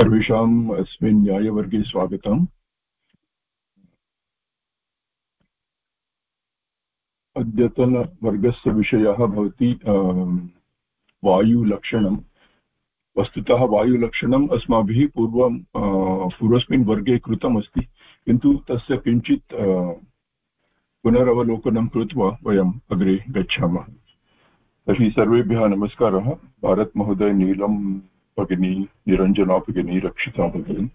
सर्वेषाम् अस्मिन् न्यायवर्गे स्वागतम्। अद्यतनवर्गस्य विषयः भवति वायुलक्षणं वस्तुतः वायुलक्षणम् अस्माभिः पूर्वं पूर्वस्मिन् वर्गे कृतमस्ति, किन्तु तस्य किञ्चित् पुनरवलोकनं कृत्वा वयम् अग्रे गच्छामः। तर्हि सर्वेभ्यः नमस्कारः। भारतमहोदय नीलं भगिनी निरञ्जना भगिनी रक्षिता भगिनी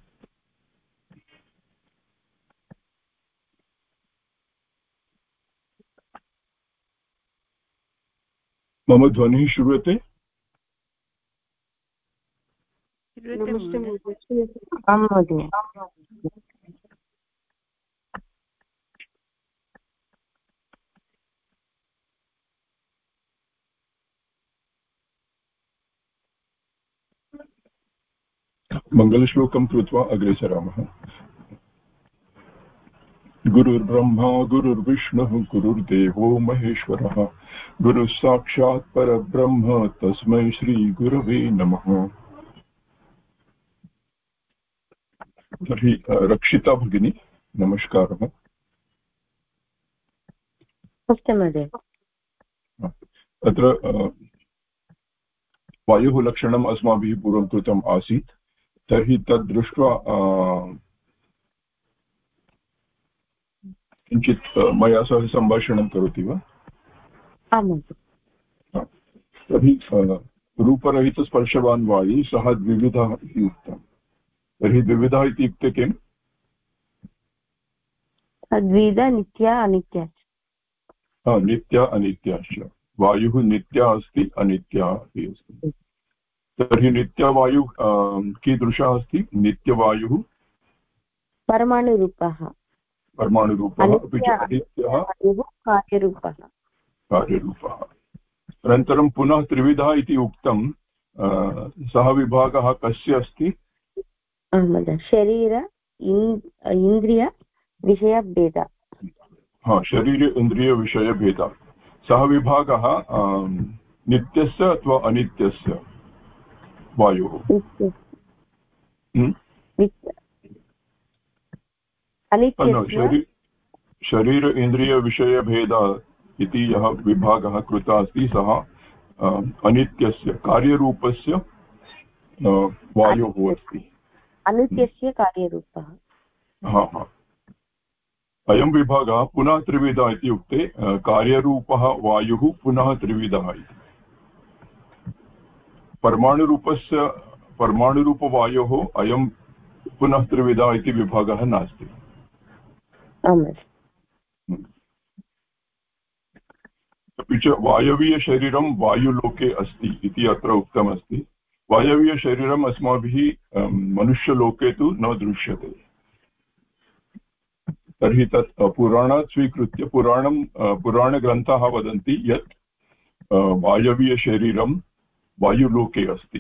मम ध्वनिः श्रूयते। आं महोदय। मङ्गलश्लोकं कृत्वा अग्रे सरामः। गुरुर्ब्रह्मा गुरुर्विष्णुः गुरुर्देवो महेश्वरः। गुरुः साक्षात् परब्रह्म तस्मै श्रीगुरवे नमः। तर्हि रक्षिता भगिनी नमस्कारः। अस्तु महोदय। अत्र वायुः लक्षणम् अस्माभिः पूर्वं कृतम् आसीत्। तर्हि तद् दृष्ट्वा किञ्चित् मया सह सम्भाषणं करोति वा? आम् तर्हि रूपरहितस्पर्शवान् वायुः सः द्विविधः इति उक्तम्। तर्हि द्विविधः इत्युक्ते किम्? नित्या अनित्या। नित्या अनित्याश्च वायुः नित्या अस्ति अनित्या अपि अस्ति। तर्हि नित्यवायुः कीदृशः अस्ति? नित्यवायुः? परमाणुरूपः। परमाणुरूपः अपि च अनित्यः कार्यरूपः। कार्यरूपः। अनन्तरं पुनः त्रिविधः इति उक्तं सः विभागः कस्य अस्ति? शरीर इन्द्रिय विषयभेद। हा शरीर इन्द्रियविषयभेद सः विभागः नित्यस्य अथवा अनित्यस्य? वायुः शरीर इन्द्रियविषयभेद इति यः विभागः कृतः अस्ति सः अनित्यस्य कार्यरूपस्य वायुः अस्ति अनित्यस्य कार्यरूपः हा हा अयं विभागः पुनः त्रिविधः इत्युक्ते कार्यरूपः वायुः पुनः त्रिविधः इति परमाणुरूपस्य परमाणुरूपवायोः अयं पुनः त्रिविधा इति विभागः नास्ति। अपि च वायवीयशरीरं वायुलोके अस्ति इति अत्र उक्तमस्ति। वायवीयशरीरम् अस्माभिः मनुष्यलोके तु न दृश्यते। तर्हि तत् पुराणात् स्वीकृत्य पुराणं पुराणग्रन्थाः वदन्ति यत् वायवीयशरीरं वायुलोके अस्ति।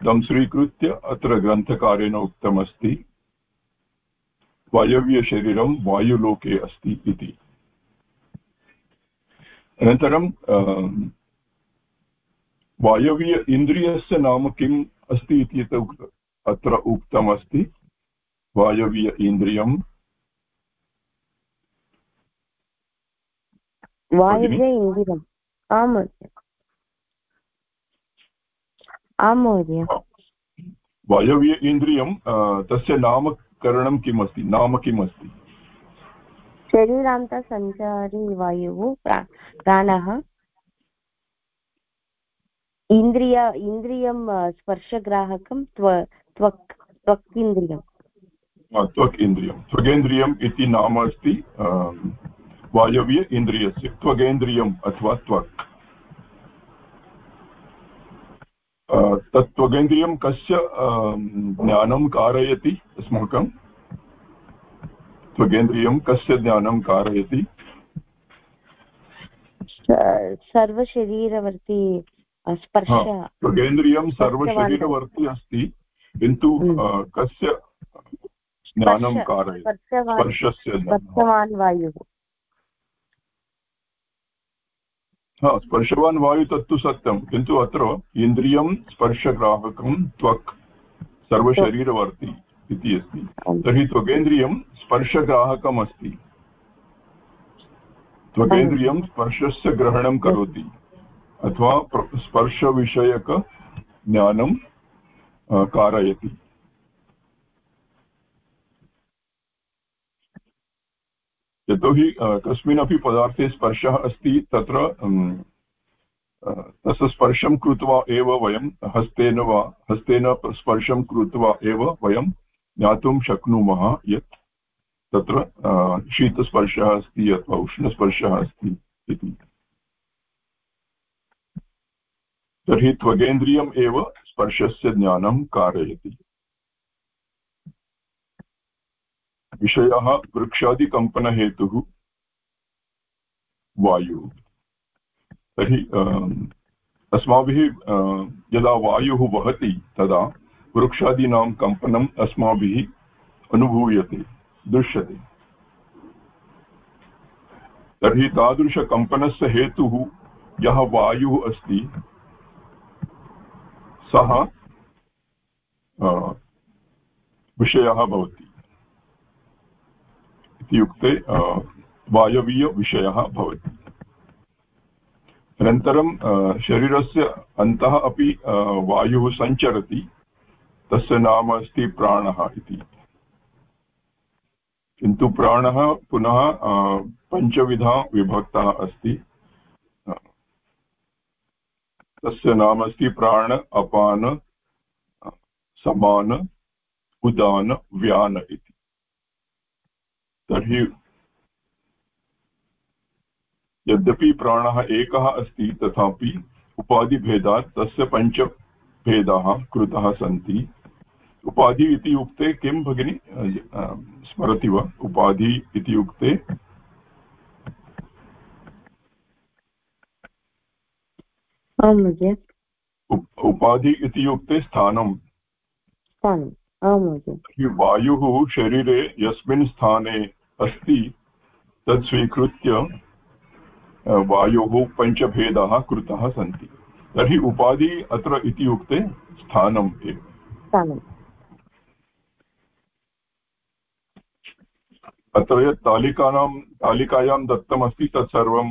तं स्वीकृत्य अत्र ग्रन्थकारेण उक्तमस्ति, वायव्यशरीरं वायुलोके अस्ति इति। अनन्तरं वायव्य इन्द्रियस्य नाम किम् अस्ति इति अत्र उक्तमस्ति। वायव्य इन्द्रियं। वायव्य इन्द्रियम्। आं महोदय। आं महोदय वायव्य इन्द्रियं तस्य नामकरणं किम् अस्ति नाम किम् अस्ति शरीरान्तसञ्चारी वायुः प्राणः। इन्द्रिय इन्द्रियं स्पर्शग्राहकं त्व त्वक् त्वक् त्वक् इन्द्रियं त्वगेन्द्रियम् इति नाम अस्ति वायव्य इन्द्रियस्य। त्वगेन्द्रियम् अथवा त्वक्। तत् त्वगेन्द्रियं कस्य ज्ञानं कारयति? अस्माकं त्वगेन्द्रियं कस्य ज्ञानं कारयति? सर्वशरीरवर्ती स्पर्श त्वगेन्द्रियं सर्वशरीरवर्ती अस्ति किन्तु हम्म। कस्य ज्ञानं कारयति? स्पर्शस्य वायुः। हा स्पर्शवान् वायु तत्तु सत्यं किन्तु अत्र इन्द्रियं स्पर्शग्राहकं त्वक् सर्वशरीरवर्ति इति अस्ति। तर्हि त्वगेन्द्रियं स्पर्शग्राहकम् अस्ति त्वगेन्द्रियं स्पर्शस्य ग्रहणं करोति। अथवा स्पर्शविषयकज्ञानं कारयति। यतोहि कस्मिन्नपि पदार्थे स्पर्शः अस्ति तत्र तस्य स्पर्शं कृत्वा एव वयं हस्तेन वा, हस्तेन स्पर्शं कृत्वा एव वयं ज्ञातुं शक्नुमः यत् तत्र शीतस्पर्शः अस्ति अथवा उष्णस्पर्शः अस्ति इति। तर्हि त्वगेन्द्रियम् एव स्पर्शस्य ज्ञानं कारयति। विषयः वृक्षादिकम्पनहेतुः वायुः। तर्हि अस्माभिः यदा वायुः वहति, तदा वृक्षादीनां कम्पनम् अस्माभिः अनुभूयते, दृश्यते। तर्हि तादृशकम्पनस्य हेतुः यः वायुः अस्ति, सः विषयः भवति। इत्युक्ते वायवीयविषयः भवति। अनन्तरं शरीरस्य अन्तः अपि वायुः सञ्चरति, तस्य नाम अस्ति प्राणः इति। किन्तु प्राणः पुनः पञ्चविधा विभक्तः अस्ति। तस्य नाम अस्ति प्राण, अपान समान, उदान, व्यान इति। तर्हि यद्यपि प्राणः एकः अस्ति तथापि उपाधिभेदात् तस्य पञ्चभेदाः कृताः सन्ति। उपाधि इति उक्ते किं भगिनि? स्मरति वा? उपाधि इति उक्ते उपाधि इति उक्ते स्थानं वायुः शरीरे यस्मिन् स्थाने अस्ति तत् स्वीकृत्य वायोः पञ्चभेदाः कृताः सन्ति। तर्हि उपाधि अत्र इति उक्ते स्थानम् एव। अत्र यत् तालिकानां तालिकायां दत्तमस्ति तत्सर्वं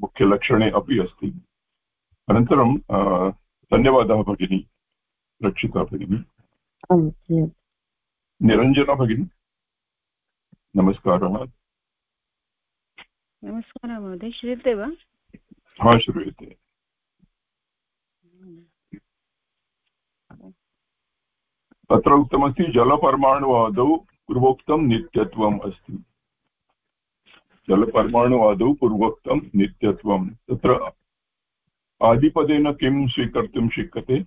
मुख्यलक्षणे अपि अस्ति। अनन्तरं धन्यवादः भगिनी। रक्षिता भगिनी। निरञ्जना भगिनी। नमस्कारः नमस्कारः महोदय। श्रूयते वा? हा श्रूयते। तत्र उक्तमस्ति जलपर्माणुवादौ पूर्वोक्तं नित्यत्वम् अस्ति। जलपर्माणुवादौ पूर्वोक्तं नित्यत्वं तत्र आदिपदेन किं स्वीकर्तुं शक्यते?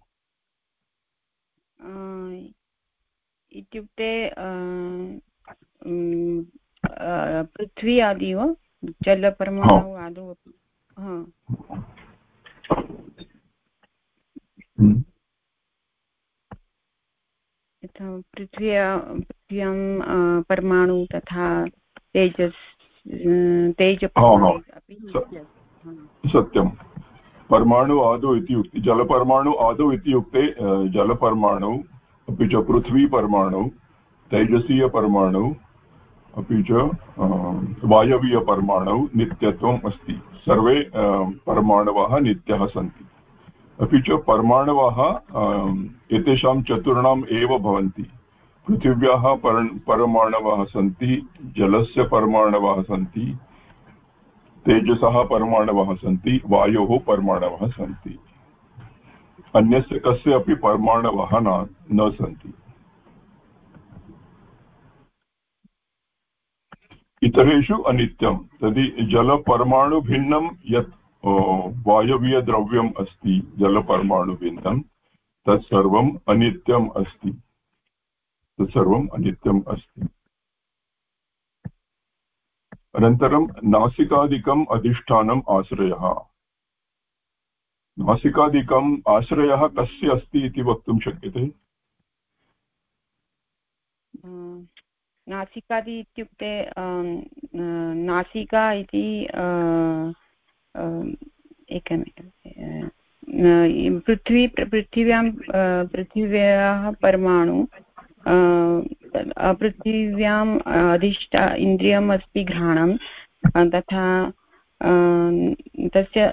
इत्युक्ते पृथ्वी आदि वा जलपरमाणु आदौ यथा पृथ्व्या पृथ्व्यां परमाणु तथा तेजस् तेज सत्यं. परमाणु आदौ इति उक्ति जलपरमाणु आदौ इति उक्ते जलपरमाणु अपि च पृथ्वीपरमाणु तैजसीयपरमाणु अपि च वायवीयपरमाणौ नित्यत्वम् अस्ति। सर्वे परमाणवः नित्यः सन्ति। अपि च परमाणवः एतेषां चतुर्णाम् एव भवन्ति। पृथिव्याः पर, परमाणवः सन्ति, जलस्य परमाणवः सन्ति, तेजसः परमाणवः सन्ति, वायोः परमाणवः सन्ति। अन्यस्य कस्य अपि परमाणवः न न सन्ति। इतरेषु अनित्यं। तर्हि जलपरमाणुभिन्नं यत् वायवीयद्रव्यम् अस्ति जलपरमाणुभिन्नं तत्सर्वम् अनित्यम् अस्ति। तत्सर्वम् अनित्यम् अस्ति। अनन्तरं नासिकादिकम् अधिष्ठानम् आश्रयः। नासिकादिकम् आश्रयः कस्य अस्ति इति वक्तुं शक्यते? नासिकादि इत्युक्ते नासिका इति एकम् पृथ्वी पृथिव्यां पृथिव्याः परमाणु पृथिव्याम् अधिष्ठा इन्द्रियम् अस्ति घ्राणं तथा तस्य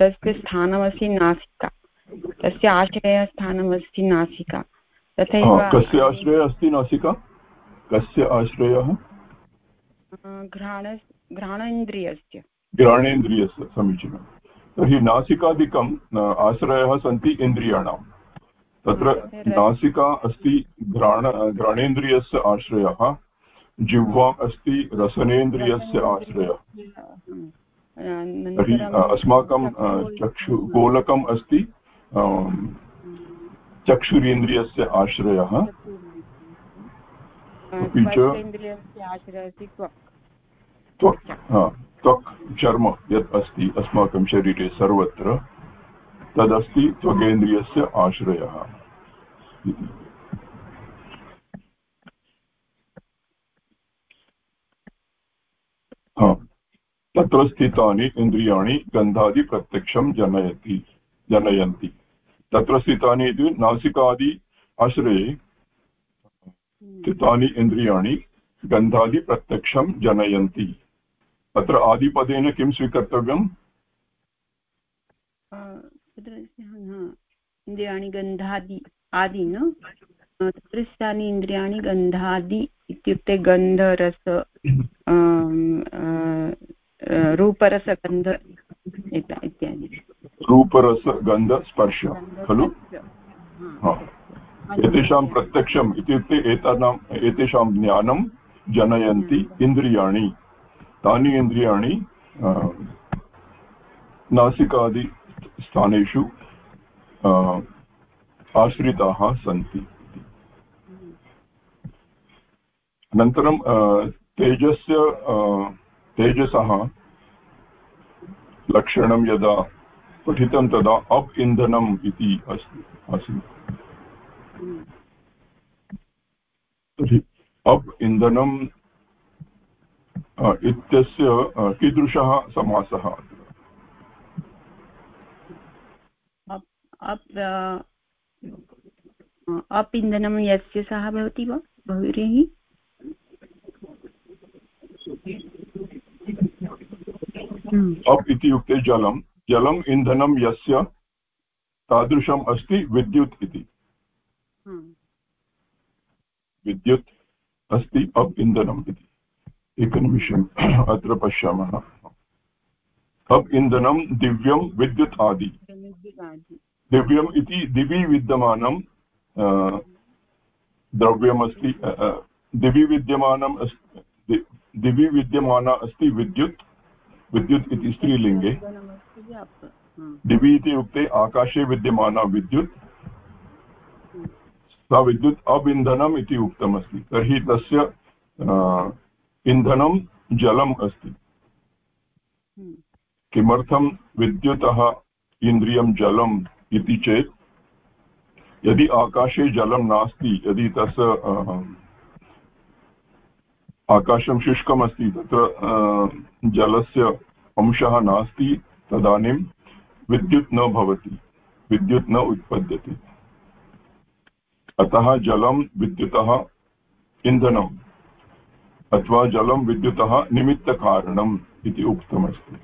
तस्य स्थानमस्ति नासिका तस्य आश्रयस्थानमस्ति नासिका तथैव कस्य आश्रयः अस्ति नासिका? कस्य आश्रयः घ्राण घ्राणेन्द्रियस्य घ्राणेन्द्रियस्य समीचीनं तर्हि नासिकादिकम् आश्रयः सन्ति इन्द्रियाणां तत्र नासिका अस्ति घ्राण घ्राणेन्द्रियस्य आश्रयः जिह्वा अस्ति रसनेन्द्रियस्य आश्रयः तर्हि अस्माकं चक्षु गोलकम् अस्ति चक्षुरेन्द्रियस्य आश्रयः अपि च त्वक् त्वक् चर्म यत् अस्ति अस्माकं शरीरे सर्वत्र तदस्ति त्वगेन्द्रियस्य आश्रयः। तत्र स्थितानि इन्द्रियाणि गन्धादिप्रत्यक्षं जनयति जनयन्ति। तत्र स्थितानि इति नासिकादि आश्रये स्थितानि इन्द्रियाणि गन्धादिप्रत्यक्षं जनयन्ति। अत्र आदिपदेन किं स्वीकर्तव्यम्? इन्द्रियाणि गन्धादि आदि न? तत्र स्थानि इन्द्रियाणि गन्धादि इत्युक्ते गन्धरस रूपरसगन्ध इत्यादि। रूपरसगन्धस्पर्श खलु? एतेषां प्रत्यक्षम् इत्युक्ते एतानाम् एतेषां ज्ञानं जनयन्ति इन्द्रियाणि। तानि इन्द्रियाणि नासिकादिस्थानेषु आश्रिताः सन्ति। अनन्तरं तेजस्य तेजसः लक्षणं यदा पठितं तदा अप् इन्धनम् इति अस्ति आसीत्। अप् इन्धनम् इत्यस्य कीदृशः समासः? अप् इन्धनं यस्य सः भवति वा बहुव्रीः अप् इत्युक्ते जलं जलम् इन्धनं यस्य तादृशम् अस्ति विद्युत् इति। विद्युत् अस्ति अप् इन्धनम् इति एकनिमिषम् अत्र पश्यामः। अप् इन्धनं दिव्यं विद्युत् आदि दिव्यम् इति दिवि विद्यमानं द्रव्यमस्ति दिवि विद्यमानम् अस्ति दिवि विद्यमाना अस्ति विद्युत्। विद्युत् इति स्त्रीलिङ्गे। दिवि इति उक्ते आकाशे विद्यमाना विद्युत्। सा विद्युत् अविन्धनम् इति उक्तमस्ति। तर्हि तस्य इन्धनं जलम् अस्ति। किमर्थं विद्युतः इन्द्रियं जलम् इति चेत् यदि आकाशे जलं नास्ति यदि तस्य आकाशं शुष्कमस्ति तत्र जलस्य अंशः नास्ति तदानीं विद्युत् न भवति विद्युत् न उत्पद्यते। अतः जलं विद्युतः इन्धनम्, अथवा जलं विद्युतः निमित्तकारणम् इति उक्तमस्ति।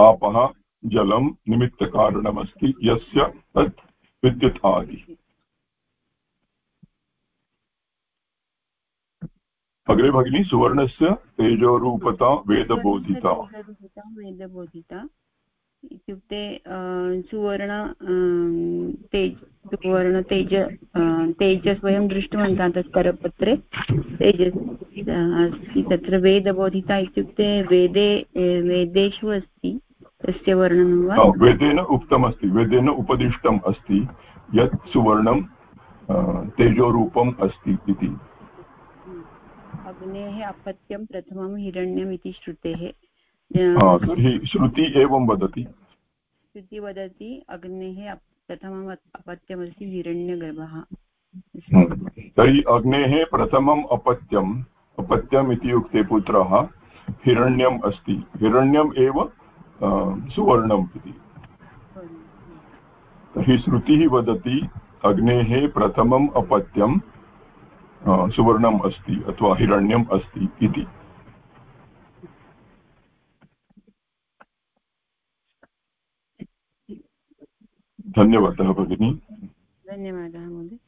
आपः जलं निमित्तकारणमस्ति, यस्य तत् विद्युत् आदि अग्रे भगिनी, सुवर्णस्य तेजोरूपता वेदबोधिता। वेदबोधिता। इत्युक्ते सुवर्ण तेज सुवर्ण तेज तेजस् वयं दृष्टवन्तः तत् करपत्रे। तेजस् अस्ति तत्र वेदबोधिता इत्युक्ते वेदे वेदेषु अस्ति तस्य वर्णनं वा? वेदेन उक्तमस्ति वेदेन उपदिष्टम् अस्ति यत् सुवर्णं तेजोरूपम् अस्ति इति। अग्नेः अपत्यं प्रथमं हिरण्यम् इति श्रुतेः। तर्हि श्रुति एवं वदति। श्रुति वदति अग्नेः प्रथमम् अपत्यमस्ति हिरण्यगर्भः। तर्हि अग्नेः प्रथमम् अपत्यम् अपत्यम् इति उक्ते पुत्रः हिरण्यम् अस्ति। हिरण्यम् एव सुवर्णम् इति। तर्हि श्रुतिः वदति अग्नेः प्रथमम् अपत्यं सुवर्णम् अस्ति अथवा हिरण्यम् अस्ति इति। धन्यवादः भगिनी। धन्यवादः महोदय।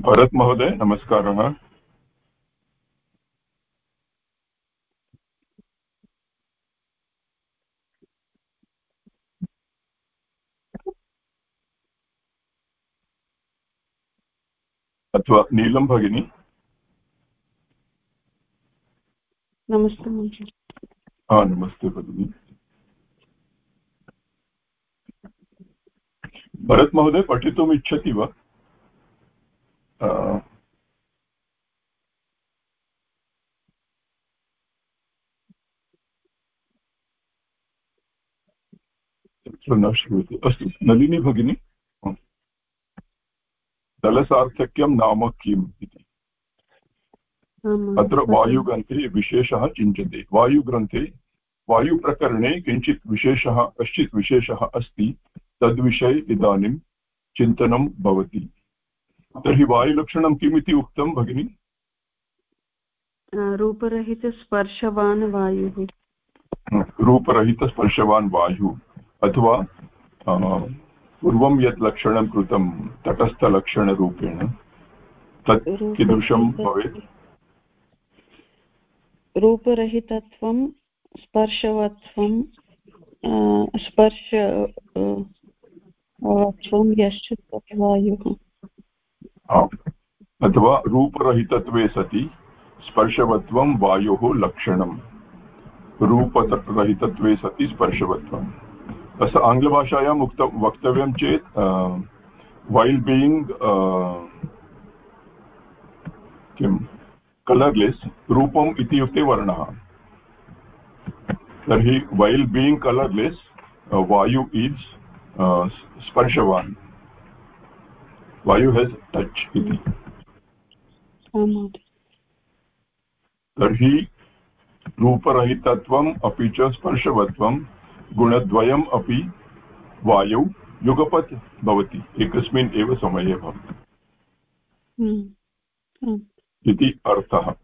भरत् महोदय नमस्कारः। अथवा नीलं भगिनी। नमस्ते हा नमस्ते भगिनी। भरत् महोदय पठितुम् इच्छति वा? न श्रूयते। अस्तु नलिनी भगिनी दलसार्थक्यं नाम किम् इति। अत्र वायुग्रन्थे विशेषः चिन्त्यते। वायुग्रन्थे वायुप्रकरणे किञ्चित् विशेषः कश्चित् विशेषः अस्ति। तद्विषये इदानीं चिन्तनं भवति। तर्हि वायुलक्षणं किम् इति उक्तं भगिनि? रूपरहितस्पर्शवान् वायुः रूपरहितस्पर्शवान् वायुः अथवा पूर्वं यत् लक्षणं कृतं तटस्थलक्षणरूपेण तत् कीदृशं भवेत्? रूपरहितत्वं स्पर्शवत्वं स्पर्श त्वं यश्च वायुः अथवा रूपरहितत्वे सति, स्पर्शवत्वं वायोः लक्षणं। रूपरहितत्वे सति स्पर्शवत्वम् अस्य आङ्ग्लभाषायाम् उक्त वक्तव्यं चेत् वैल् बीङ्ग् किं कलर्लेस् रूपम् इत्युक्ते वर्णः। तर्हि वैल् बीङ्ग् कलर्लेस् वायु इस् स्पर्शवान्। वायु हेस् टच् इति तर्हि रूपरहितत्वम् अपि च स्पर्शवत्वं गुणद्वयम् अपि वायौ युगपत् भवति। एकस्मिन् एव समये भवति। इति अर्थः।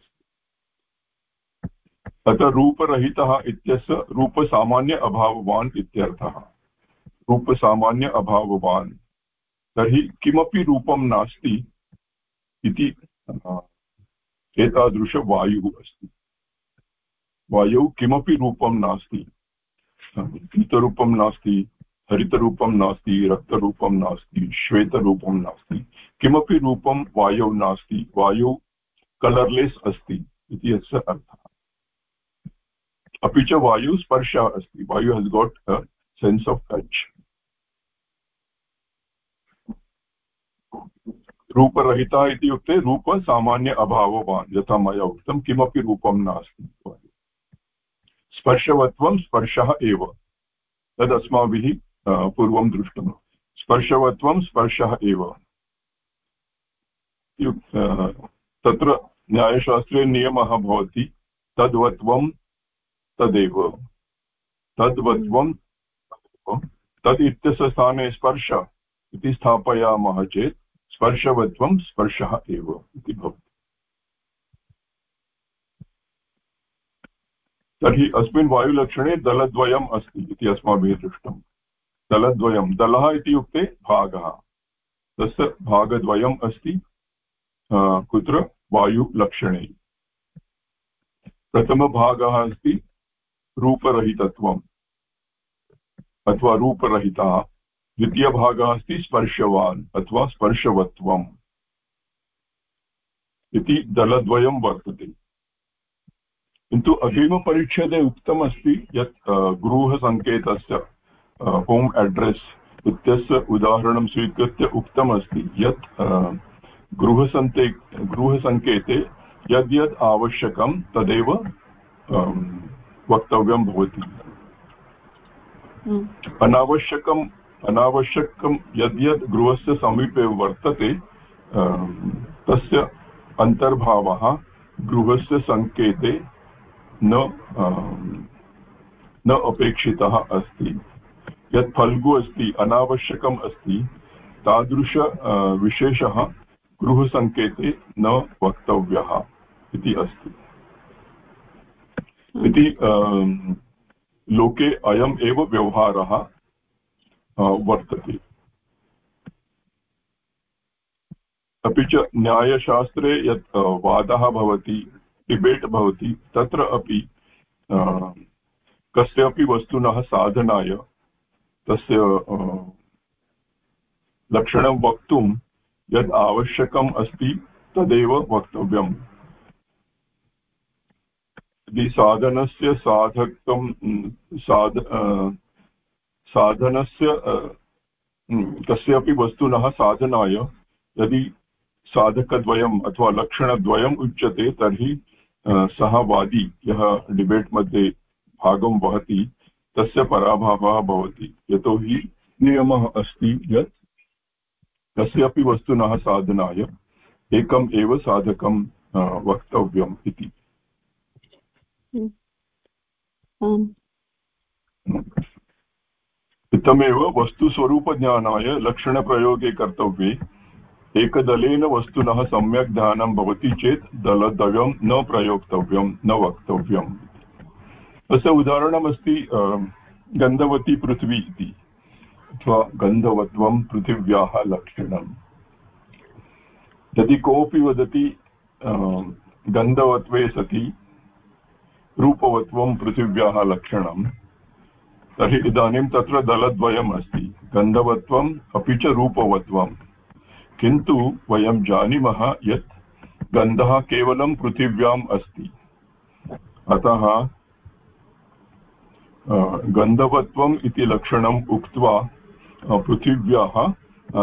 अतः रूपरहितः इत्यस्य रूपसामान्य अभाववान् इत्यर्थः। रूपसामान्य अभाववान्। तर्हि किमपि रूपं नास्ति इति एतादृशवायुः अस्ति। वायौ किमपि रूपं नास्ति। पीतरूपं नास्ति, हरितरूपं नास्ति, रक्तरूपं नास्ति, श्वेतरूपं नास्ति। किमपि रूपं वायौ नास्ति, वायौ कलर्लेस् अस्ति इति अस्य अर्थः। अपि च वायु स्पर्शः अस्ति। वायु has got sense of touch रूपरहितः इत्युक्ते रूपसामान्य अभाववान्, यथा मया उक्तं, किमपि रूपं नास्ति। स्पर्शवत्वं स्पर्शः एव। तदस्माभिः पूर्वं दृष्टं। स्पर्शवत्वं स्पर्शः एव। तत्र न्यायशास्त्रे नियमः भवति, तद्वत्वं तदेव। तद्वत्वं तद् इत्यस्य स्थाने स्पर्श इति स्थापयामः चेत् स्पर्शवत्वं स्पर्शः एव इति भवति। तर्हि अस्मिन् वायुलक्षणे दलद्वयम् अस्ति इति अस्माभिः दृष्टं। दलद्वयं, दलः इत्युक्ते भागः। तस्य भागद्वयम् अस्ति कुत्र? वायुलक्षणे। प्रथमभागः अस्ति रूपरहितत्वम्, अथवा रूपरहितः। द्वितीयभागः अस्ति स्पर्शवान् अथवा स्पर्शवत्वम् इति दलद्वयं वर्तते किन्तु अग्रिमपरिच्छेदे उक्तमस्ति यत् गृहसङ्केतस्य होम् अड्रेस् इत्यस्य उदाहरणं स्वीकृत्य उक्तमस्ति यत् गृहसन्ते गृहसङ्केते यद्यद् आवश्यकं तदेव वक्तव्यं भवति हम्म। अनावश्यकं यद्यद् गृहस्य समीपे वर्तते तस्य अन्तर्भावः गृहस्य सङ्केते न न अपेक्षितः अस्ति। यत् फल्गु अस्ति, अनावश्यकम् अस्ति, तादृश विशेषः गृहसङ्केते न वक्तव्यः इति अस्ति। इति लोके अयम् एव व्यवहारः। वर्तते। अपि च न्यायशास्त्रे यत् वादः भवति, डिबेट् भवति, तत्र अपि कस्यापि वस्तुनः साधनाय, तस्य लक्षणं वक्तुं यद् आवश्यकम् अस्ति, तदेव वक्तव्यम्। यदि साधनस्य साधकं, साध साधनस्य कस्यापि वस्तुनः साधनाय यदि साधकद्वयम् अथवा लक्षणद्वयम् उच्यते तर्हि सः वादी यः डिबेट् मध्ये भागं वहति तस्य पराभवः भवति। यतोहि नियमः अस्ति यत् कस्यापि वस्तुनः साधनाय एकम् एव साधकं वक्तव्यम् इति। इत्थमेव वस्तुस्वरूपज्ञानाय लक्षणप्रयोगे कर्तव्ये एकदलेन वस्तुनः सम्यक् ध्यानं भवति चेत् दलद्वयं न प्रयोक्तव्यं, न वक्तव्यम् तस्य उदाहरणमस्ति गन्धवती पृथ्वी इति, अथवा गन्धवत्वं पृथिव्याः लक्षणम्। यदि कोऽपि वदति गन्धवत्वे सति, रूपवत्वं पृथिव्याः लक्षणं तर्हि इदानीं तत्र दलद्वयम् अस्ति गन्धवत्वम् अपि च रूपवत्वम् किन्तु वयं जानीमः यत् गन्धः केवलं पृथिव्याम् अस्ति। अतः गन्धवत्वम् इति लक्षणम् उक्त्वा पृथिव्याः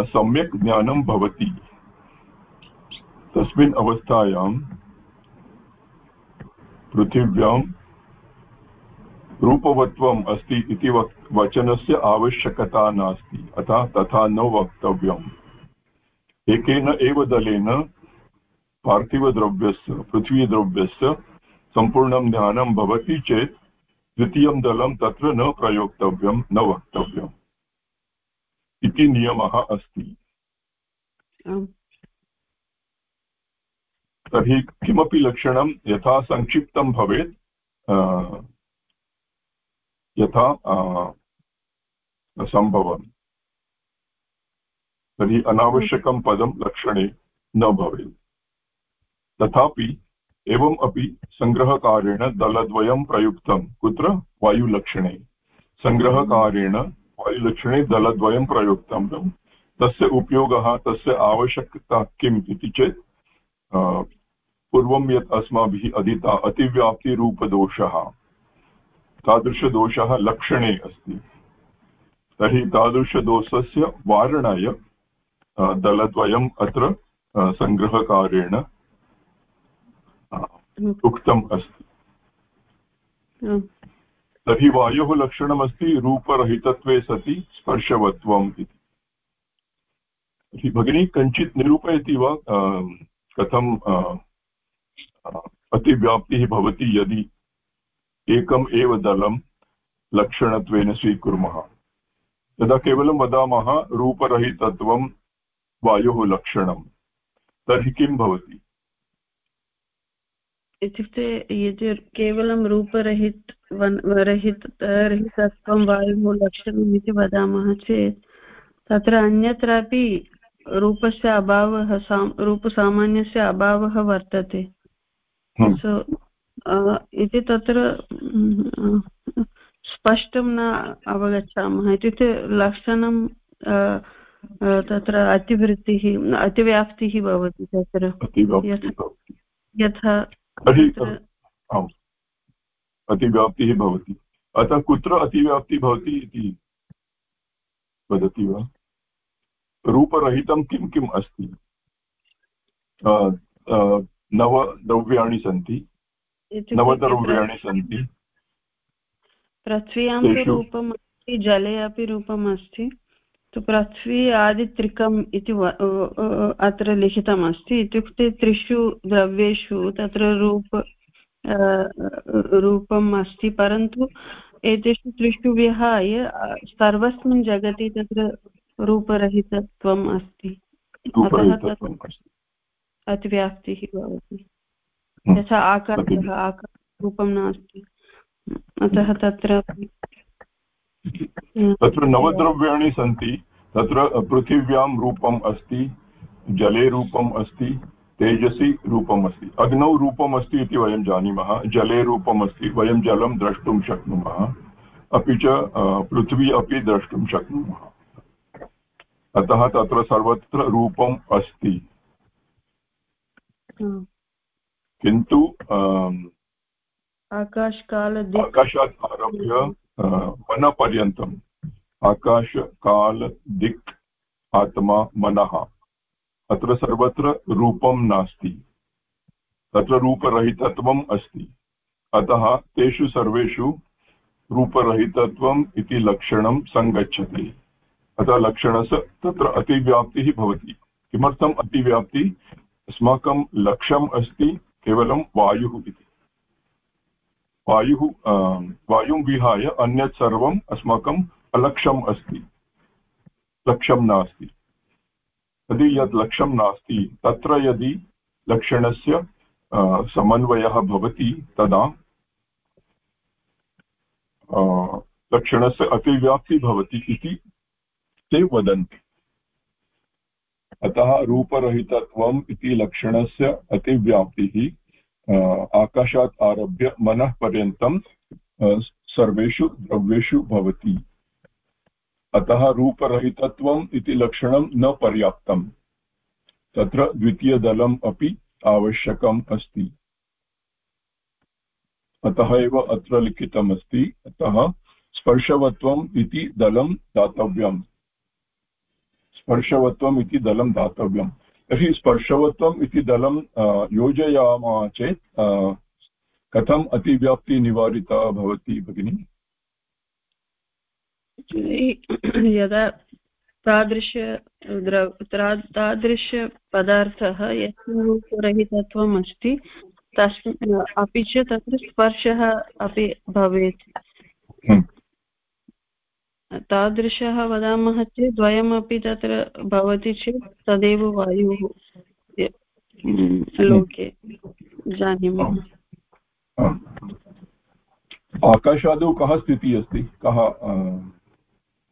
सम्यक् ज्ञानं भवति। तस्मिन् अवस्थायां पृथिव्यां रूपवत्वम् अस्ति इति वचनस्य आवश्यकता नास्ति। अतः तथा न वक्तव्यम्। एकेन एव दलेन पार्थिवद्रव्यस्य पृथ्वीद्रव्यस्य सम्पूर्णं ज्ञानं भवति चेत् द्वितीयं दलं तत्र न प्रयोक्तव्यं न वक्तव्यम् इति नियमः अस्ति। तर्हि किमपि लक्षणं यथा संक्षिप्तं भवेत् यथा सम्भवम् तर्हि अनावश्यकं पदं लक्षणे न भवेत्। तथापि, एवम् अपि सङ्ग्रहकारेण दलद्वयं प्रयुक्तं। कुत्र? वायुलक्षणे। सङ्ग्रहकारेण वायुलक्षणे दलद्वयं प्रयुक्तं। तस्य उपयोगः, तस्य आवश्यकता किम् इति चेत् पूर्वं यत् अस्माभिः अधीता अतिव्याप्तिरूपदोषः। तादृशदोषः लक्षणे अस्ति। तर्हि तादृशदोषस्य वारणाय दलद्वयम् अत्र सङ्ग्रहकारेण उक्तम् अस्ति। तर्हि वायोः लक्षणमस्ति रूपरहितत्वे सति स्पर्शवत्वम् इति। तर्हि भगिनी कञ्चित् निरूपयति वा? कथं अतिव्याप्तिः भवति यदि एकम् एव दलं लक्षणत्वेन स्वीकुर्मः। यदा केवलं वदामः रूपरहितत्वं वायोः लक्षणं तर्हि किं भवति? इत्युक्ते यदि केवलं रूपरहित रहित रहितत्वं वायुः लक्षणम् इति वदामः चेत् तत्र अन्यत्रापि रूपस्य अभावः रूपसामान्यस्य अभावः वर्तते। सो इति तत्र स्पष्टं न अवगच्छामः। इत्युक्ते लक्षणं तत्र अतिवृत्तिः अतिव्याप्तिः भवति तत्र। यथा अतिव्याप्तिः भवति। अतः कुत्र अतिव्याप्तिः भवति इति वदति वा? रूपरहितं किं किम् अस्ति? नव द्रव्याणि सन्ति। नवद्रव्याणि सन्ति पृथ्व्यां रूपम् अस्ति जले अपि रूपम् अस्ति तो पृथ्वी आदित्रिकम् इति अत्र लिखितमस्ति। इत्युक्ते त्रिषु द्रव्येषु तत्र रूप रूपम् अस्ति परन्तु एतेषु त्रिषु विहाय सर्वस्मिन् जगति तत्र रूपरहितत्वम् अस्ति। अतः तत् अतिव्याप्तिः भवति। यथा आकारः आकाररूपं नास्ति। अतः तत्र तत्र नवद्रव्याणि सन्ति। तत्र पृथिव्यां रूपम् अस्ति जले रूपम् अस्ति तेजसि रूपम् अस्ति। अग्नौ रूपम् अस्ति इति वयं जानीमः। जले रूपम् अस्ति वयं जलं द्रष्टुं शक्नुमः। अपि च पृथ्वी अपि द्रष्टुं शक्नुमः। अतः तत्र सर्वत्र रूपम् अस्ति। किन्तु आकाशकाल आकाशात् आरभ्य मनपर्यन्तम् आकाश काल आत्मा मनः। अत्र सर्वत्र रूपं नास्ति। तत्र रूपरहितत्वम् अस्ति। अतः तेषु सर्वेषु रूपरहितत्वम् इति लक्षणं सङ्गच्छति। अतः लक्षणस्य तत्र अतिव्याप्तिः भवति। किमर्थम् अतिव्याप्ति? अस्माकं लक्ष्यम् अस्ति। केवलं वायुः इति। वायुः वायुं विहाय अन्यत् सर्वम् अस्माकम् अलक्ष्यम् अस्ति। लक्ष्यं नास्ति। यदि यत् लक्ष्यं नास्ति, तत्र यदि लक्षणस्य समन्वयः भवति, तदा लक्षणस्य अतिव्याप्तिः भवति इति ते वदन्ति। अतः रूपरहितत्वम् इति लक्षणस्य अतिव्याप्तिः आकाशात् आरभ्य मनः पर्यन्तं सर्वेषु द्रव्येषु भवति। अतः रूपरहितत्वम् इति लक्षणं न पर्याप्तम्। तत्र द्वितीयदलम् अपि आवश्यकम् अस्ति। अतः एव अत्र लिखितमस्ति। अतः स्पर्शवत्वम् इति दलं दातव्यम्। स्पर्शवत्वम् इति दलं दातव्यम्। तर्हि स्पर्शवत्वम् इति दलं योजयामः चेत् कथम् अतिव्याप्तिनिवारिता भवति भगिनि? यदा तादृश तादृशपदार्थः यस्मिन् रूपरहितत्वम् अस्ति तस्मिन् अपि च तत्र स्पर्शः अपि भवेत्। हम्म। तादृशः वदामः चेत् द्वयमपि तत्र भवति चेत् तदेव वायुः लोके जानीमः। आकाशादौ कः स्थितिः अस्ति? कः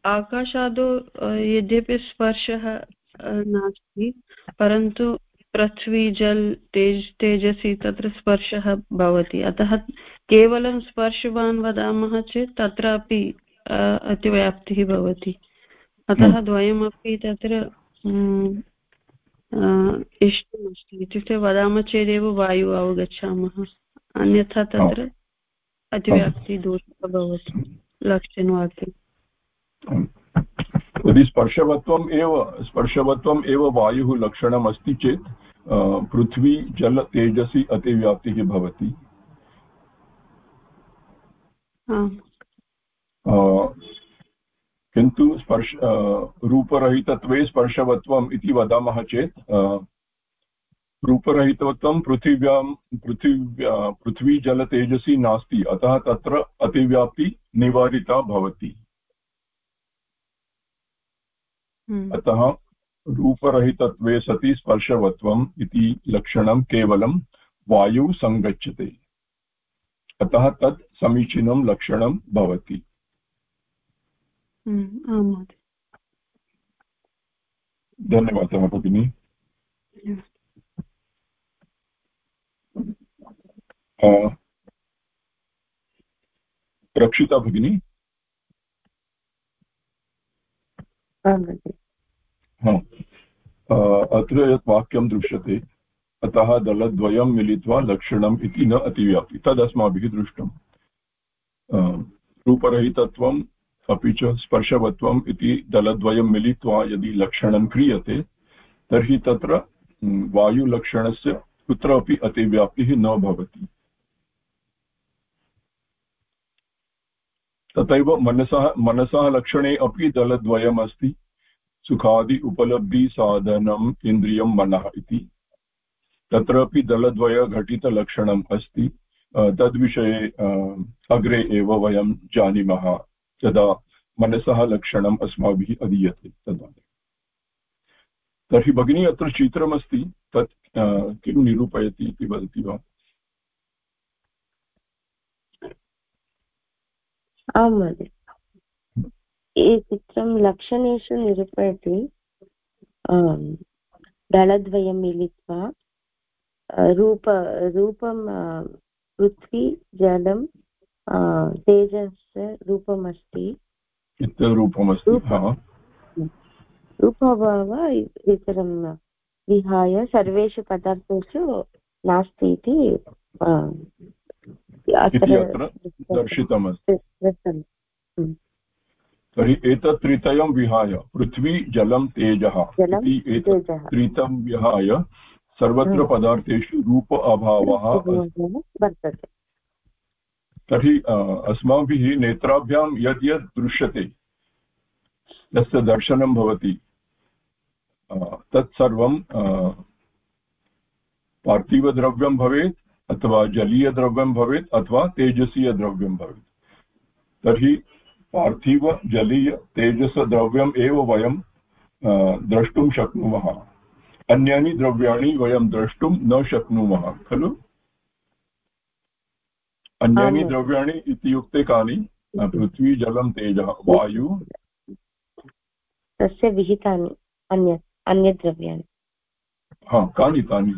आकाशादौ यद्यपि स्पर्शः नास्ति परन्तु पृथ्वी जल तेज तेजसि तत्र स्पर्शः भवति। अतः केवलं स्पर्शवान् वदामः चेत् तत्रापि अतिव्याप्तिः भवति। अतः हम्म। द्वयमपि तत्र इष्टमस्ति। इत्युक्ते वदामः चेदेव वायु अवगच्छामः। अन्यथा तत्र अतिव्याप्तिः दोषः भवति। लक्षणवाक्ये। यदि स्पर्शवत्वम् एव स्पर्शवत्वम् एव वायुः लक्षणम् अस्ति चेत् पृथ्वी जल तेजसि अतिव्याप्तिः भवति। किन्तु स्पर्श रूपरहितत्वे स्पर्शवत्वम् इति वदामः चेत् रूपरहितत्वं पृथिव्यां पृथिव्या पृथ्वी जलतेजसि नास्ति अतः तत्र अतिव्याप्ति निवारिता भवति। हम्म। अतः रूपरहितत्वे सति स्पर्शवत्वम् इति लक्षणं केवलं वायुः सङ्गच्छते अतः तत् समीचीनं लक्षणं भवति। हम्म, आं महोदय धन्यवादः भगिनि रक्षिता भगिनी अत्र यत् वाक्यं दृश्यते अतः दलद्वयं मिलित्वा लक्षणम् इति न अतिव्याप्ति तदस्माभिः दृष्टम्। रूपरहितत्वं अपि च स्पर्शवत्वम् इति दलद्वयं मिलित्वा यदि लक्षणं क्रियते, तर्हि तत्र वायुलक्षणस्य कुत्रापि अतिव्याप्तिः न भवति। तथैव मनसः मनसः लक्षणे अपि दलद्वयम् अस्ति सुखादि उपलब्धिसाधनम् इन्द्रियं मनः इति। तत्रापि दलद्वयघटितलक्षणम् अस्ति। तद्विषये अग्रे एव वयं जानीमः। यदा मनसः लक्षणम् अस्माभिः अधीयते तदा। तर्हि भगिनी अत्र चित्रमस्ति, तत् किं निरूपयति इति वदति वा? आं महोदय। चित्रं लक्षणेषु निरूपयति दलद्वयं मिलित्वा रूप रूपं पृथ्वी, जलं तेजस्य रूपमस्ति रूपमस्ति रूपभाव इतरं विहाय सर्वेषु पदार्थेषु नास्ति इति अत्र दर्शितमस्ति तर्हि एतत् त्रितयं विहाय पृथ्वी जलं तेजः एतत् त्रितं विहाय सर्वत्र पदार्थेषु रूप अभावः वर्तते तर्हि अस्माभिः नेत्राभ्यां यद् यद् दृश्यते यस्य दर्शनं भवति। तत्सर्वं पार्थिवद्रव्यं भवेत्, अथवा जलीयद्रव्यं भवेत्, अथवा तेजसीयद्रव्यं भवेत्। तर्हि, पार्थिव, जलीय, तेजसद्रव्यम् एव वयं द्रष्टुं शक्नुमः। अन्यानि द्रव्याणि वयं द्रष्टुं न शक्नुमः, खलु? अन्यानि द्रव्याणि इत्युक्ते कानि? पृथ्वी जलं तेजः वायु। तस्य विहितानि अन्य अन्यद्रव्याणि। हा कानि तानि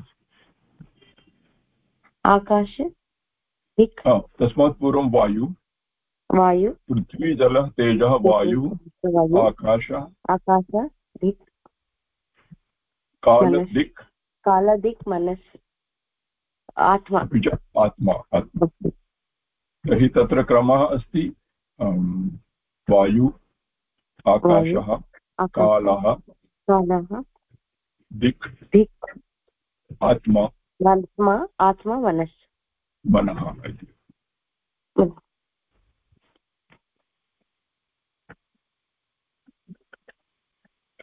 आकाश तस्मात् पूर्वं वायु। वायु। पृथ्वी जलः तेजः वायुः। आकाश। आकाश दिक्। कालदिक् कालदिक् मनस्। आत्मा। आत्मा तर्हि तत्र क्रमः अस्ति। वायु आकाशः कालः कालः दिक् दिक् आत्मा आत्मा आत्मा मनस् मनः इति।